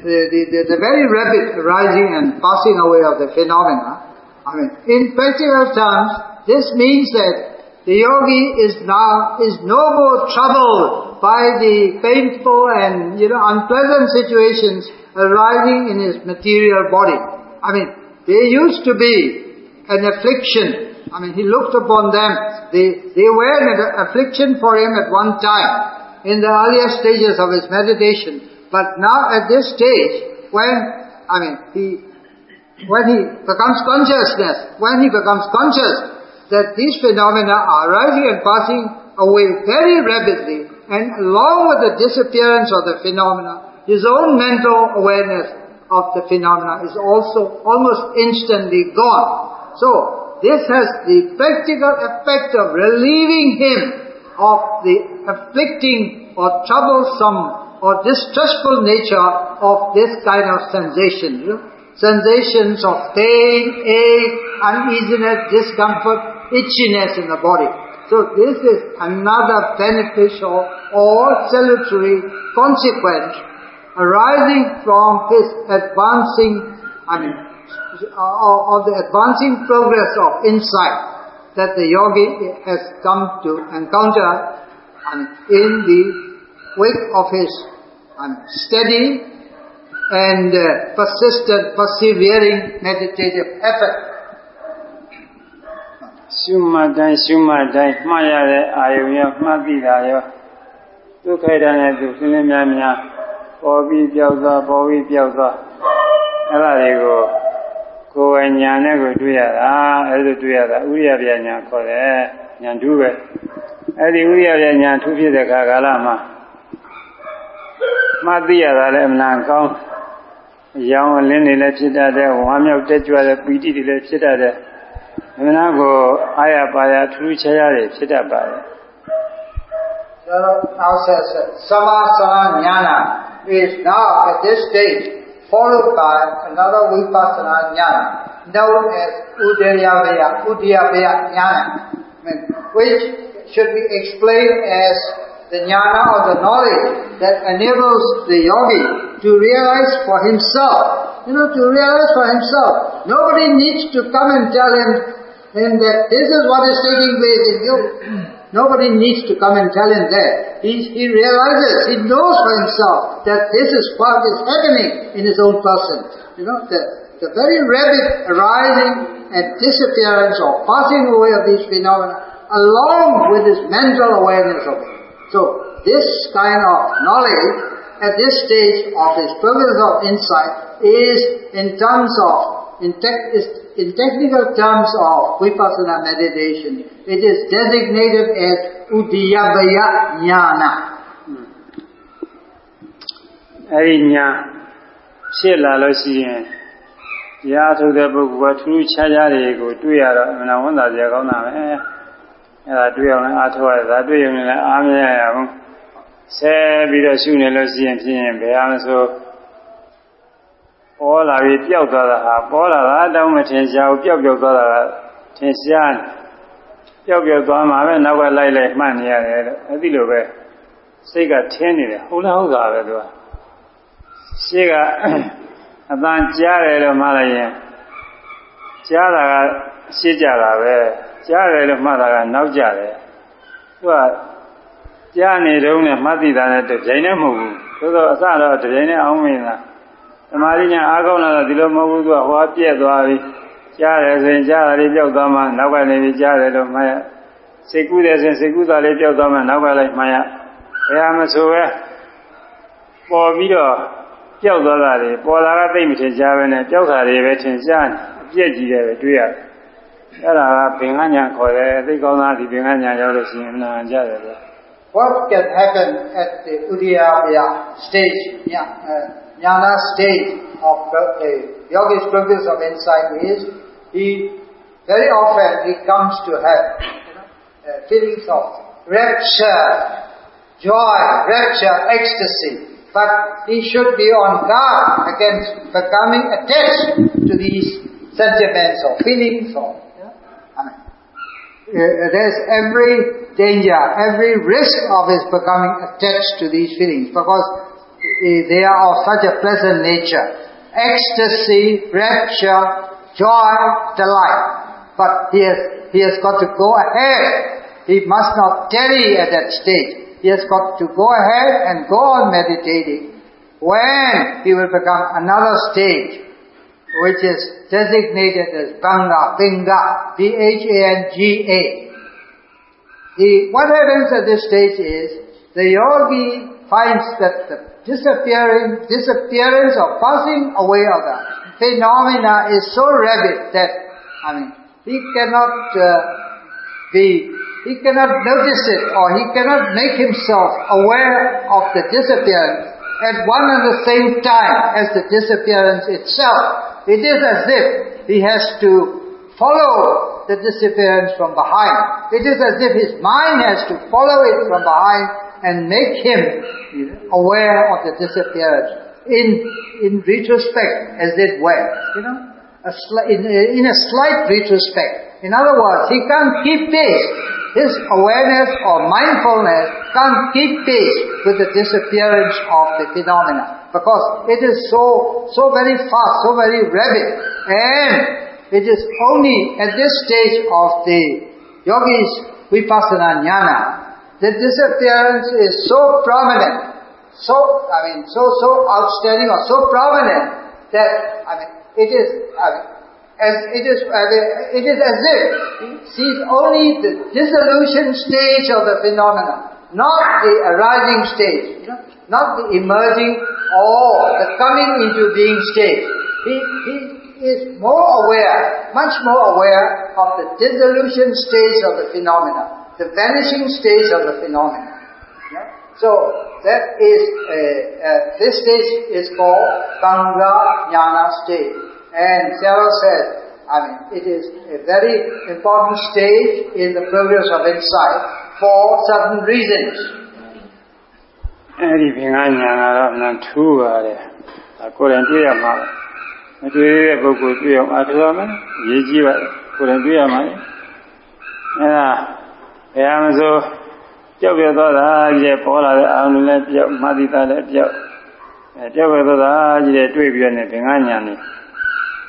the, the, the, the very rapid rising and passing away of the phenomena. I mean, in practical terms, this means that the yogi is now is no more troubled by the painful and you know unpleasant situations arising in his material body. I mean, they used to be an affliction I mean, he looked upon them. They, they were an affliction for him at one time in the earlier stages of his meditation. But now at this stage, when, I mean, he, when he becomes consciousness, when he becomes conscious that these phenomena are rising and passing away very rapidly, and along with the disappearance of the phenomena, his own mental awareness of the phenomena is also almost instantly gone. So, this has the practical effect of relieving him of the afflicting or troublesome or distressful nature of this kind of sensation. You know? Sensations of pain, ache, uneasiness, discomfort, itchiness in the body. So this is another beneficial or salutary consequence arising from his advancing, I mean, of the advancing progress of insight that the yogi has come to encounter and in the wake of his steady and uh, persistent, persevering meditative effort. ရှုမှတ်တိုင်းရှုမှတ်တိုင်းမှားရတဲ့အာယုံရောမှတ်သိတာရောဒုက္ခိတနဲ့သူစင်းလင်းများများပေါ်ပြီးပြောက်သွားပေါ်ပြီးပြောက်သွားအဲ့ဒါတွေကိုကိုယ်ဝညာနဲ့ကိုတွေ့ရတာအဲ့လိုတွေ့ရတာဥရိယပြညာခေါ်တယ်ညာထူးပဲအဲ့ဒီဥရိယပြညာထူးဖြစ်တဲ့ခါကာလမှာမှသိရတာလည်းအမှန်ကောင်းရောင်လင်းနေလည်းဖြစ်တတ်တယ်ဝမ်းမြောက်တက်ကြွတဲ့ပီတိတွေလည်းဖြစ်တတ်တယ် အမှန်ကိုအာရပါရထူးခြားရတွေဖြစ်တတ်ပါတယ် So now says Samasana Jnana is now at this stage followed by another vipassana jnana known as Udayavaya, Udayavaya jnana, which should be explained as the jnana or the knowledge that enables the yogi to realize for himself, you know, to realize for himself. Nobody needs to come and tell him, him that this is what is taking place in you. Nobody needs to come and tell him that. He, he realizes, he knows for himself that this is what is happening in his own person. You know, the, the very rapid arising and disappearance or passing away of these phenomena along with his mental awareness of it. So, this kind of knowledge at this stage of his progress of insight is in terms of, in, te- is in technical terms of vipassana meditation, it is designated as Udiyabaya Jnana. အဲဒီညာဖြစ်လာလို့ရှိရင်ဒတရားထုတ်တဲ့ပုဂ္ဂိုလ်ကထူးထူးခြားခြားတွေကိုတွေ့ရတော့အမှန်ဝန်သာကြကောင်းတာပဲအဲ့ဒါတွေ့အောင်လည်းအားထုတ်ရတယ်ဒါတွေ့ရင်လည်းအားမရရဘူးဆဲပြီးတော့ရှုနေလို့ရှိရင်ဖြစ်ရင်ဘယ်ဟာမဆို ပေါ်လာပြီးပျောက်သွားတာဟာပေါ်လာတာတောင်းမထင်ရှားဘူးပျောက်ပျောက်သွားတာကထင်ရှားပျောက်ပျောက်သွားမှာပဲနောက်ကလိုက်လိုက်မှတ်နေရတယ်လို့အဲ့ဒီလိုပဲစိတ်ကထင်းနေတယ်ဟုတ်လားဟုတ်တာပဲသူကရှေ့ကအတန်ကြားတယ်လို့မှလိုက်ရင်ကြားတာကရှေ့ကြတာပဲကြားတယ်လို့မှတ်တာကနောက်ကြတယ်သူကကြားနေတုန်းနဲ့မှတ်သိတာနဲ့တပြိုင်တည်းမဟုတ်ဘူးသို့သောအစတော့တပြိုင်တည်းအောင်မင်းလားသ မာဓိညာအားကောင်းလာတော့ဒီလိုမဟုတ်ဘူးသူကဟောပြက်သွားပြီကြားတယ်ဆိုရင်ကြားတာလေးပြောက်သွားမှနောက်ကနေပြီးကြားတယ်လို့မှတ်ရစိတ်ကူးတယ်ဆိုရင်စိတ်ကူးတာလေးပြောက်သွားမှနောက်ကလိုက်မှတ်ရဘယ်ဟာမဆိုပဲပေါ်ပြီးတော့ပြောက်သွားတာတွေပေါ်လာကသိမထင်ရှားပဲနဲ့ပြောက်တာတွေပဲထင်ရှားအပြည့်ကြီးတယ်ပဲတွေ့ရတယ်အဲ့ဒါကဘင်္ဂညာခေါ်တယ်သိကောင်းသားဒီဘင်္ဂညာရောက်လို့ရှိရင်အနာကြတယ်ပဲ What can happen at the Udiyabhya stage, jnana state of the yogi's progress of insight is he very often he comes to have you know, uh, feelings of rapture, joy, rapture, ecstasy. But he should be on guard against becoming attached to these sentiments or feelings or uh, there's every danger, every risk of his becoming attached to these feelings because they are of such a pleasant nature. Ecstasy, rapture, joy, delight. But he has, he has got to go ahead. He must not tarry at that stage. He has got to go ahead and go on meditating. When he will become another stage, which is designated as Bhanga, Binga, B-H-A-N-G-A. The, what happens at this stage is, the yogi finds that the disappearing, disappearance or passing away of the phenomena is so rapid that, I mean, he cannot uh, be, he cannot notice it or he cannot make himself aware of the disappearance at one and the same time as the disappearance itself. It is as if he has to follow the disappearance from behind. It is as if his mind has to follow it from behind and make him aware of the disappearance in, in retrospect as it were. You know, a in, in a slight retrospect. In other words, he can't keep pace. His awareness or mindfulness can't keep pace with the disappearance of the phenomena because it is so, so very fast, so very rapid and it is only at this stage of the yogi's vipassana jnana the disappearance is so prominent, so, I mean, so, so outstanding or so prominent that, I mean, it is, I mean, as it is, it is as if he sees only the dissolution stage of the phenomena, not the arising stage, you know, not the emerging or the coming into being stage. He, he is more aware, much more aware of the dissolution stage of the phenomena the vanishing stage of the phenomenon. Yeah? So that is, this stage is called Bhanga Jnana stage. And Sayadaw said, I mean, it is a very important stage in the progress of insight for certain reasons. ဘယ်မှာဆိုကြောက်ပြသွားတာကြီးတဲ့ပေါ်လာတဲ့အာရုံလည်းပြောက်မှတ်တိတာလည်းပြောက်အဲကြောက်ပြသွားတာကြီးတဲ့တွေ့ပြီးတော့ဘင်္ဂညာနေ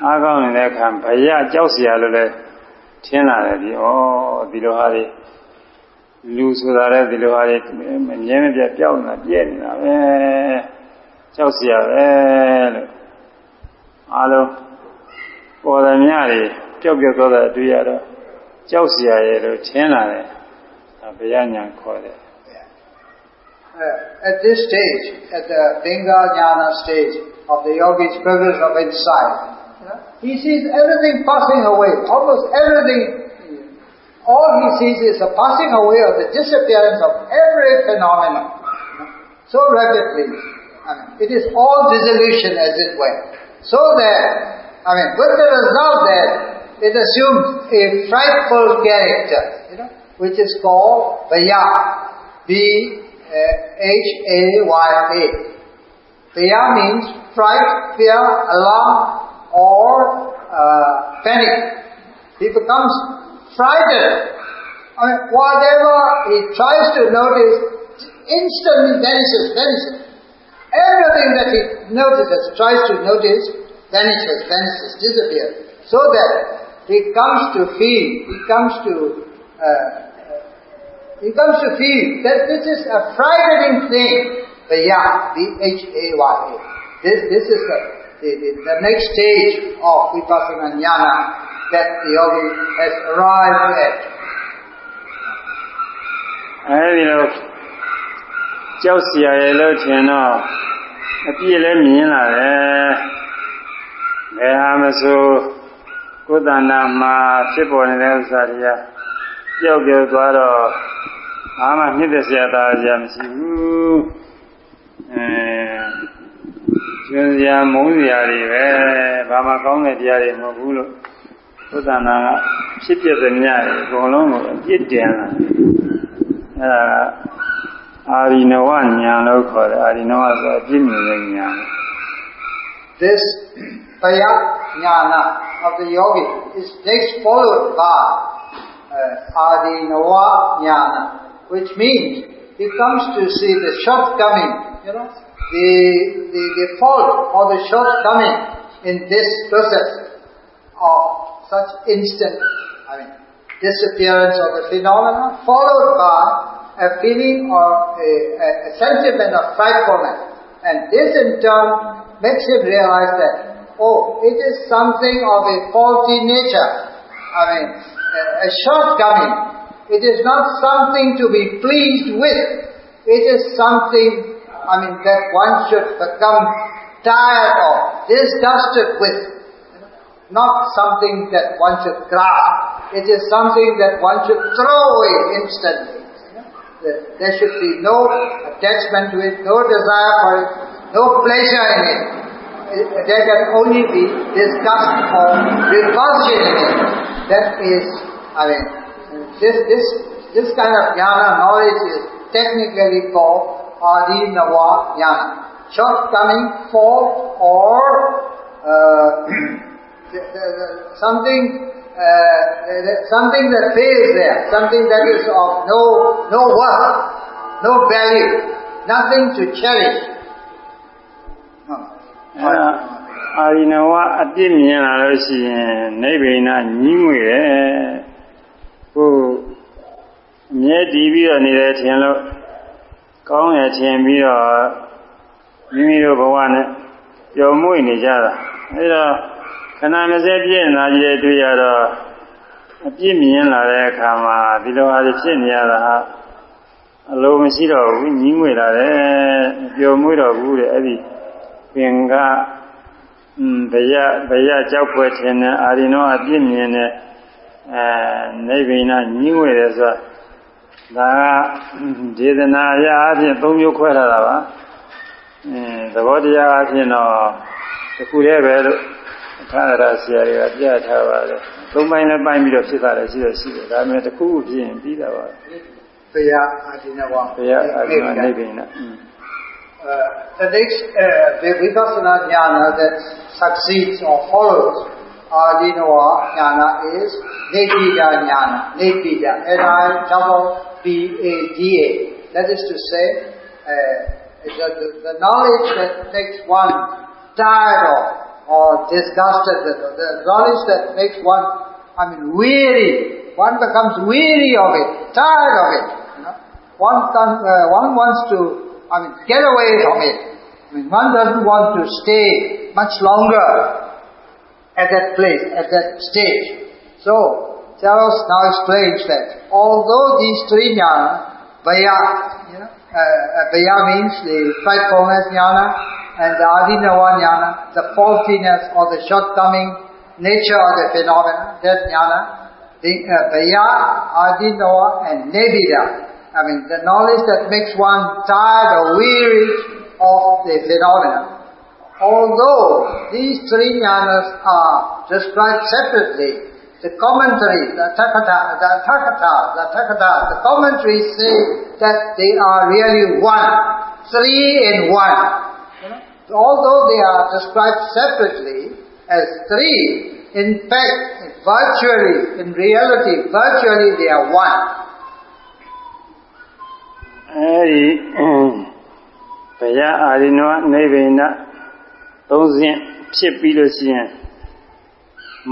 အားကောင်းနေတဲ့အခါဘယကြောက်เสียလို့လည်းထင်းလာတယ်ဒီဩဒီလိုဟာတွေလူဆိုတာလည်းဒီလိုဟာတွေမငြင်းမပြတ်ပြောက်နေတာပြည့်နေတာပဲကြောက်เสียပဲလို့အားလုံးပေါ်တယ်များတွေကြောက်ပြသွားတဲ့အတွေ့ရတော့ကြောက်เสียရဲ့လို့ထင်းလာတယ် Uh, at this stage, at the Binga Jnana stage of the yogi's progress of insight, he sees everything passing away, almost everything. All he sees is the passing away of the disappearance of every phenomenon. So rapidly. I mean, it is all dissolution as it were. So that, I mean, with the result that it assumes a frightful character, you know, which is called Bhaya. B-H-A-Y-A. Bhaya means fright, fear, alarm, or uh, panic. He becomes frightened. I mean, whatever he tries to notice, instantly vanishes, vanishes. Everything that he notices, tries to notice, vanishes, vanishes, disappears. So that he comes to feel, he comes to, uh, he comes to feel that this is a frightening thing. But yeah, B-H-A-Y-A. This, this is the, the, the, the next stage of vipassana jnana that the yogi has arrived at. အဲဒီလိုကြောက်စရာရေလို့ထင်တော့အပြည့်လည်းမြင်လာတယ်။ဘယ်ဟာမဆိုကိုယ်တဏ္ဍာမှာဖြစ်ပေါ်နေတဲ့ဥစ္စာတွေက ပျောက်ကျသွားတော့အာမမြင့်တဲ့ဆရာသားဆရာမရှိဘူးအဲရှင်ဆရာမုန်းဆရာတွေပဲဘာမှကောင်းတဲ့တရားတွေမဟုတ်ဘူးလို့သုသနာကဖြစ်ပြတဲ့ညအကုန်လုံးကိုအပြစ်တင်လာအဲဒါအာရိနဝညာလို့ခေါ်တယ်အာရိနဝဆိုအပြစ်မြင်တဲ့ညာ This paya jnana of the yogi is next followed by uh, Adinava Jnana, which means he comes to see the shortcoming, you know, the, the, the fault or the shortcoming in this process of such instant, I mean, disappearance of the phenomena, followed by a feeling or a, a, a sentiment of frightfulness. And this in turn makes him realize that, oh, it is something of a faulty nature. I mean, a, shortcoming. It is not something to be pleased with. It is something, I mean, that one should become tired of, disgusted with. Not something that one should grasp. It is something that one should throw away instantly. There should be no attachment to it, no desire for it, no pleasure in it. There can only be disgust or it. That is, I mean, this, this, this kind of jnana knowledge is technically called Adi Nava jnana. Shortcoming, fault, or uh, something uh, something that fails there, something that is of no no worth, no value, nothing to cherish. အဲဒါအာရိနဝအပြစ်မြင်လာလို့ရှိရင်နိဗ္ဗိဏညီးငွေတယ်ကိုအမြဲတည်ပြီးတော့နေတယ်ထင်လို့ကောင်းရထင်ပြီးတော့မိမိတို့ဘဝနဲ့ပျော်မွေ့နေကြတာအဲဒါခဏ20ပြည့်နာကြီးတွေ့ရတော့အပြစ်မြင်လာတဲ့အခါမှာဒီလိုအားဖြစ်နေရတာဟာအလိုမရှိတော့ဘူးညီးငွေလာတယ်ပျော်မွေ့တော့ဘူးတဲ့အဲ့ဒီပ င်ကအင်းဘယဘယကြောက်ဖွယ်ထင်တဲ့အာရိနောအပြစ်မြင်တဲ့အဲနိဗ္ဗိဏညီးငွေတယ်ဆိုတာဒါကဒေသနာအရာအချင်း၃မျိုးခွဲထားတာပါအင်းသဘောတရားအချင်းတော့တခုတည်းပဲလို့အခါရဆရာတွေကပြထားပါတယ်သုံးပိုင်းနဲ့ပိုင်းပြီးတော့ဖြစ်တာလည်းရှိတော့ရှိတယ်ဒါပေမဲ့တခုခုဖြစ်ရင်ပြီးတာပါ Paya Adinava. ဘုရားအာရိနောနိဗ္ဗိဏ Uh, the next uh, the vipassana jnana that succeeds or follows Adinava jnana is Nibbida jnana. Nibbida. N-I-P-P-A-D-A. That is to say, uh, the, the, the knowledge that makes one tired of or disgusted or the knowledge that makes one, I mean, weary. One becomes weary of it, tired of it. You know? One, comes, uh, one wants to, I mean, get away from it. I mean, one doesn't want to stay much longer at that place, at that stage. So, Charles now explains that although these three jnana, Vaya, you know, uh, uh, Vaya means the frightfulness jnana, and the Adinava jnana, the faultiness or the shortcoming nature of the phenomena, that jnana, the uh, Vaya, Adinava and Nibbida, I mean the knowledge that makes one tired or weary of the phenomena. although these three jnanas are described separately, the commentary, the Takata, the Takata, the Takata, the commentaries say that they are really one, three in one. Know? Although they are described separately as three, in fact, virtually, in reality, virtually they are one. အဲဒီဘုရားအာရိနောနိဗ္ဗာန်သုံးစဉ်ဖြစ်ပြီးလို့ရှိရင်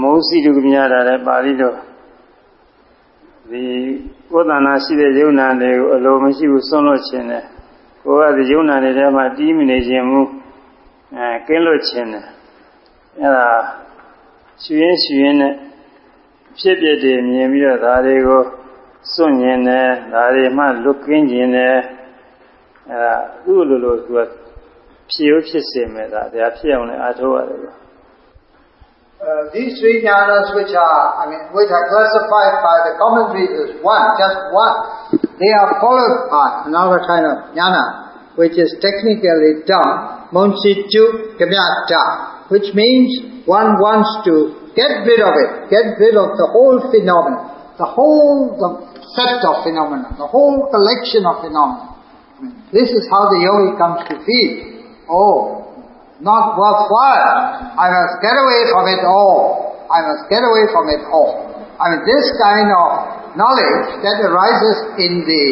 မောစီတုကမြတာလည်းပါဠိတော်ဒီကိုယ်တဏ္ဍာရှိတဲ့ယုံနာတွေကိုအလိုမရှိဘူးဆုံးလို့ခြင်းတယ်ကိုယ်ကဒီယုံနာတွေထဲမှာတီးမနေခြင်းမူအဲကင်းလို့ခြင်းတယ်အဲဒါရှင်ရင်ရှင်ရင်နဲ့ဖြစ်ဖြစ်တွေမြင်ပြီးတော့ဒါတွေကို these three jnanas which are, I mean, which are classified by the commentaries as one, just one, they are followed by another kind of jnana, which is technically done, muncitu kamyata, which means one wants to get rid of it, get rid of the whole phenomenon, the whole the set of phenomena, the whole collection of phenomena. This is how the yogi comes to feel. Oh, not worthwhile. I must get away from it all. I must get away from it all. I mean, this kind of knowledge that arises in the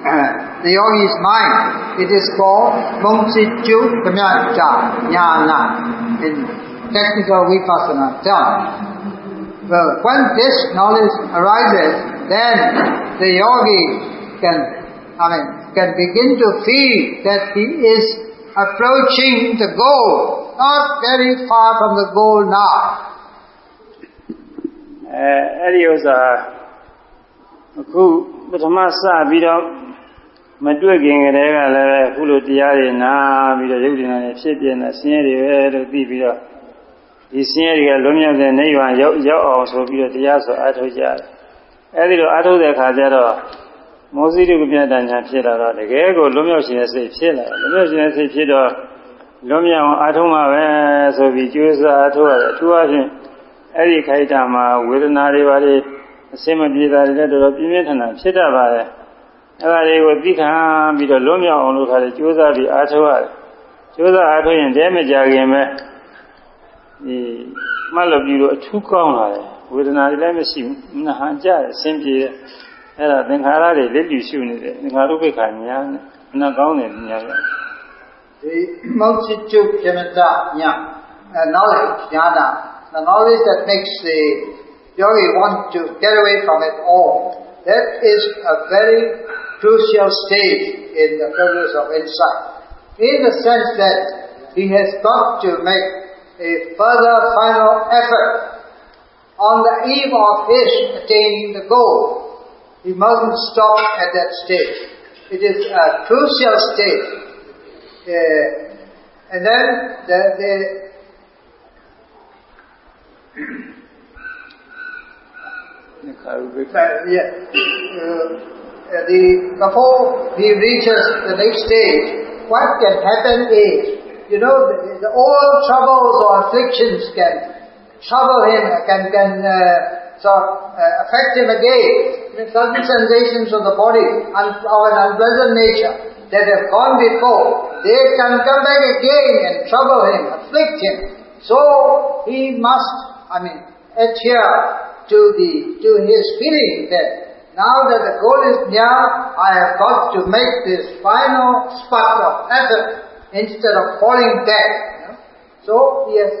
the yogi's mind, it is called Muncitu Kamyata Jnana in technical vipassana term. Well, when this knowledge arises, then the yogi can, I mean, can begin to feel that he is approaching the goal, not very far from the goal now. အဲအဲ့ဒီဥစ္စာအခုပထမစပြီးတော့မတွေ့ခင်ကတည်းကလည်းအခုလိုတရားတွေနာပြီးတော့ရုပ်ဉာဏ်နဲ့ဖြစ်ပြနေဆင်းရဲတွေပဲလို့သိပြီးတော့ဒီဆင်းရဲတွေကလွန်မြောက်တဲ့နိဗ္ဗာန်ရောက်ရောက်အောင်ဆိုပြီးတော့တရားဆိုအားထုတ်ကြတယ်။ အဲဒီလိုအားထုတ်တဲ့အခါကျတော့မောဇိတုကပြတညာဖြစ်လာတော့တကယ်ကိုလွန်မြောက်ခြင်းစိတ်ဖြစ်လာတယ်လွန်မြောက်ခြင်းစိတ်ဖြစ်တော့လွန်မြောက်အောင်အားထုတ်မှာပဲဆိုပြီးကြိုးစားအားထုတ်ရတယ်အထူးအဖြင့်အဲ့ဒီခိုက်တာမှာဝေဒနာတွေပါလေအစင်မပြေတာတွေလည်းတော်တော်ပြင်းပြင်းထန်ထန်ဖြစ်တတ်ပါတယ်အဲ့ဒါတွေကိုသိခံပြီးတော့လွန်မြောက်အောင်လို့ခါလေကြိုးစားပြီးအားထုတ်ရတယ်ကြိုးစားအားထုတ်ရင်တဲမကြခင်ပဲဒီမှတ်လို့ပြီးတော့အထူးကောင်းလာတယ် ဝေဒနာတွေလည်းမရှိဘူးနှဟန်ကြတယ်အစင်ပြေတယ်အဲ့ဒါသင်္ခါရတွေလက်လျူရှုနေတယ်သင်္ခါရုပ္ပခာညာနဲ့အနာကောင်းတယ်ညာက The Mokshichu Jamata Jnana, uh, knowledge, jnana, the knowledge that makes the yogi want to get away from it all, that is a very crucial stage in the progress of insight. In the sense that he has got to make a further final effort on the eve of his attaining the goal. He mustn't stop at that stage. It is a crucial stage. Uh, and then the, the yeah, uh, the before he reaches the next stage, what can happen is, you know, the, the old troubles or afflictions can trouble him, can can uh, so uh, affect him again. Certain sensations of the body of an unpleasant nature that have gone before, they can come back again and trouble him, afflict him. So he must, I mean, adhere to the to his feeling that now that the goal is near, I have got to make this final spurt of effort instead of falling back. So he has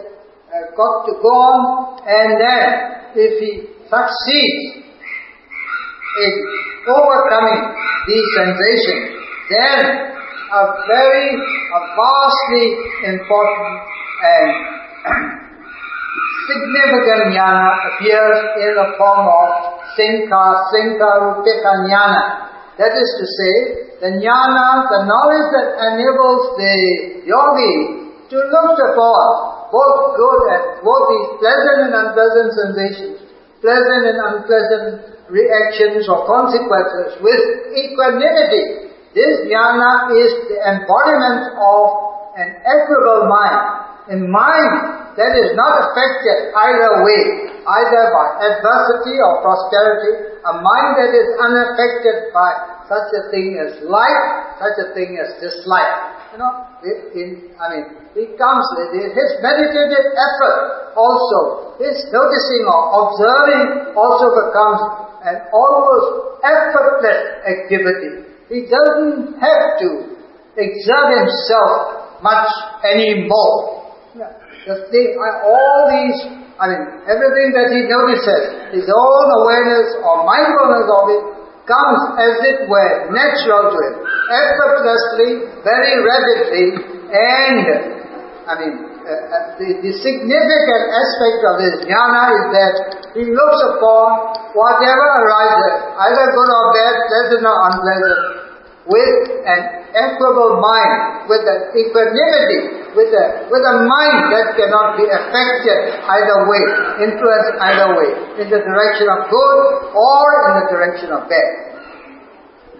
got to go on, and then if he succeeds in overcoming these sensations, then a very, a vastly important and significant jnana appears in the form of Sinkha, Sinkha Rupika jnana. That is to say, the jnana, the knowledge that enables the yogi to look upon both good and both these pleasant and unpleasant sensations, pleasant and unpleasant reactions or consequences with equanimity. This jnana is the embodiment of an equable mind. A mind that is not affected either way, either by adversity or prosperity, a mind that is unaffected by such a thing as like, such a thing as dislike. You know, in, I mean, he comes, his meditative effort also, his noticing or observing also becomes an almost effortless activity. He doesn't have to exert himself much anymore. The thing, all these, I mean, everything that he notices, his own awareness or mindfulness of it, comes as it were natural to him, effortlessly, very rapidly, and, I mean, uh, uh, the, the significant aspect of his jnana is that he looks upon whatever arises, either good or bad, pleasant or unpleasant, with an equable mind, with an equanimity, with a, with a mind that cannot be affected either way, influenced either way, in the direction of good or in the direction of bad.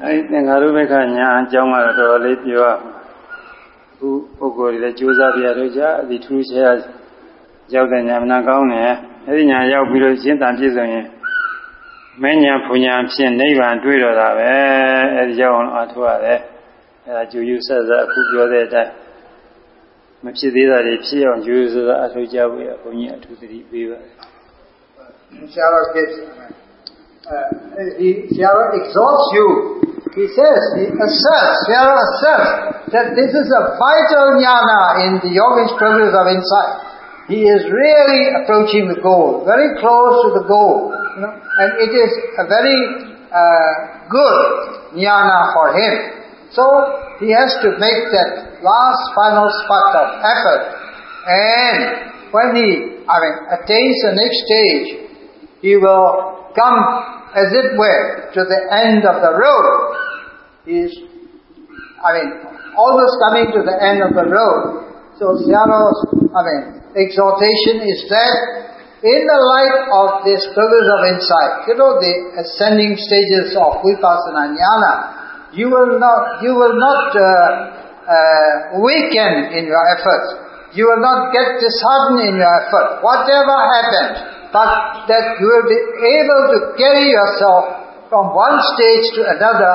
အဲဒီသင်္ဃာရုပ္ပခညာအကြောင်းကတော့တော်တော်လေးပြောရမှာခုပုဂ္ဂိုလ်တွေလည်းကြိုးစားပြရတော့ကြအဒီထူးခြားရောက်တဲ့ညာမနာကောင်းတယ်အဲဒီညာရောက်ပြီးတော့ရှင်းတန်ပြည့်စုံရင် မဉ္ဇဉ်ဖူညာဖြင့်နိဗ္ဗာန်တွေ့တော့တာပဲအဲဒီကြောင့်အထောက်ရတယ်အဲဒါကျူယူဆက်ဆက်အခုပြောတဲ့အတိုင်းမဖြစ်သေးတာတွေဖြစ်အောင်ကျူယူဆက်ဆက်အထောက်ကြဖို့ရဘုန်းကြီးအထူးသတိပေးပါတယ် Inshallah gives uh, he Shara exalts you. He says, he asserts, Shara asserts that this is a vital jnana in the yogin's progress of insight. He is really approaching the goal, very close to the goal. Know, and it is a very uh, good jnana for him. So he has to make that last final spot of effort. And when he, I mean, attains the next stage, he will come, as it were, to the end of the road. He is, I mean, almost coming to the end of the road. So Sayadaw's, I mean, exhortation is that in the light of this progress of insight, you know, the ascending stages of vipassana jnana, you will not, you will not uh, uh, weaken in your efforts. You will not get disheartened in your effort, whatever happens, but that you will be able to carry yourself from one stage to another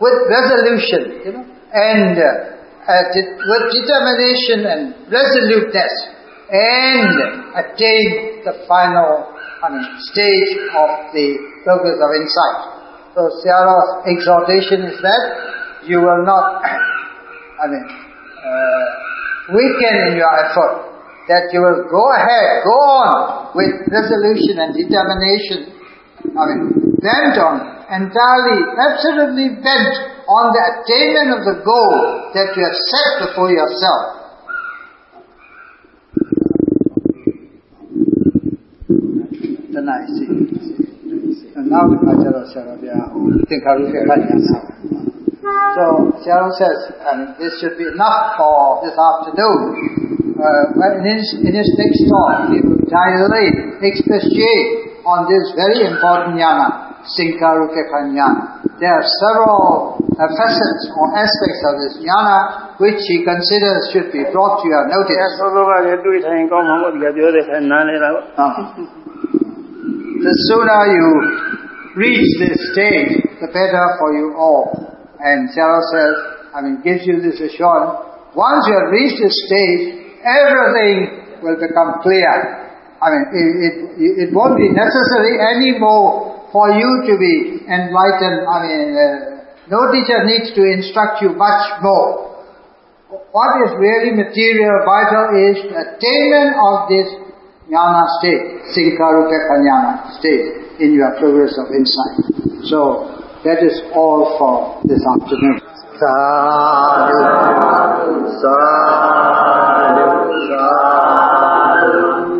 with resolution, you know, and uh, with determination and resoluteness, and attain the final I mean, stage of the progress of insight. So Sayadaw's exhortation is that you will not, I mean, uh, weaken in your effort, that you will go ahead, go on with resolution and determination, I mean, bent on, entirely, absolutely bent on the attainment of the goal that you have set before yourself. တနားရှိနောက်တစ်ခါကျတော့ဆရာတော်ပြဟိုသင်္ခါရုပ္ပကညာနာ So Sayadaw says, and this should be enough for this afternoon. Uh, when in his, in his next talk, he will dilate, expatiate on this very important yana, Sankharupekkha jnana. There are several uh, facets or aspects of this yana which he considers should be brought to your notice the sooner you reach this stage, the better for you all. And Sayadaw says, I mean, gives you this assurance. Once you have reached this stage, everything will become clear. I mean, it, it, it won't be necessary anymore for you to be enlightened. I mean, uh, no teacher needs to instruct you much more. What is really material, vital is the attainment of this jnana state, sankarupa yana, state in your progress of insight. So that is all for this afternoon. Sadhu, sadhu, sadhu.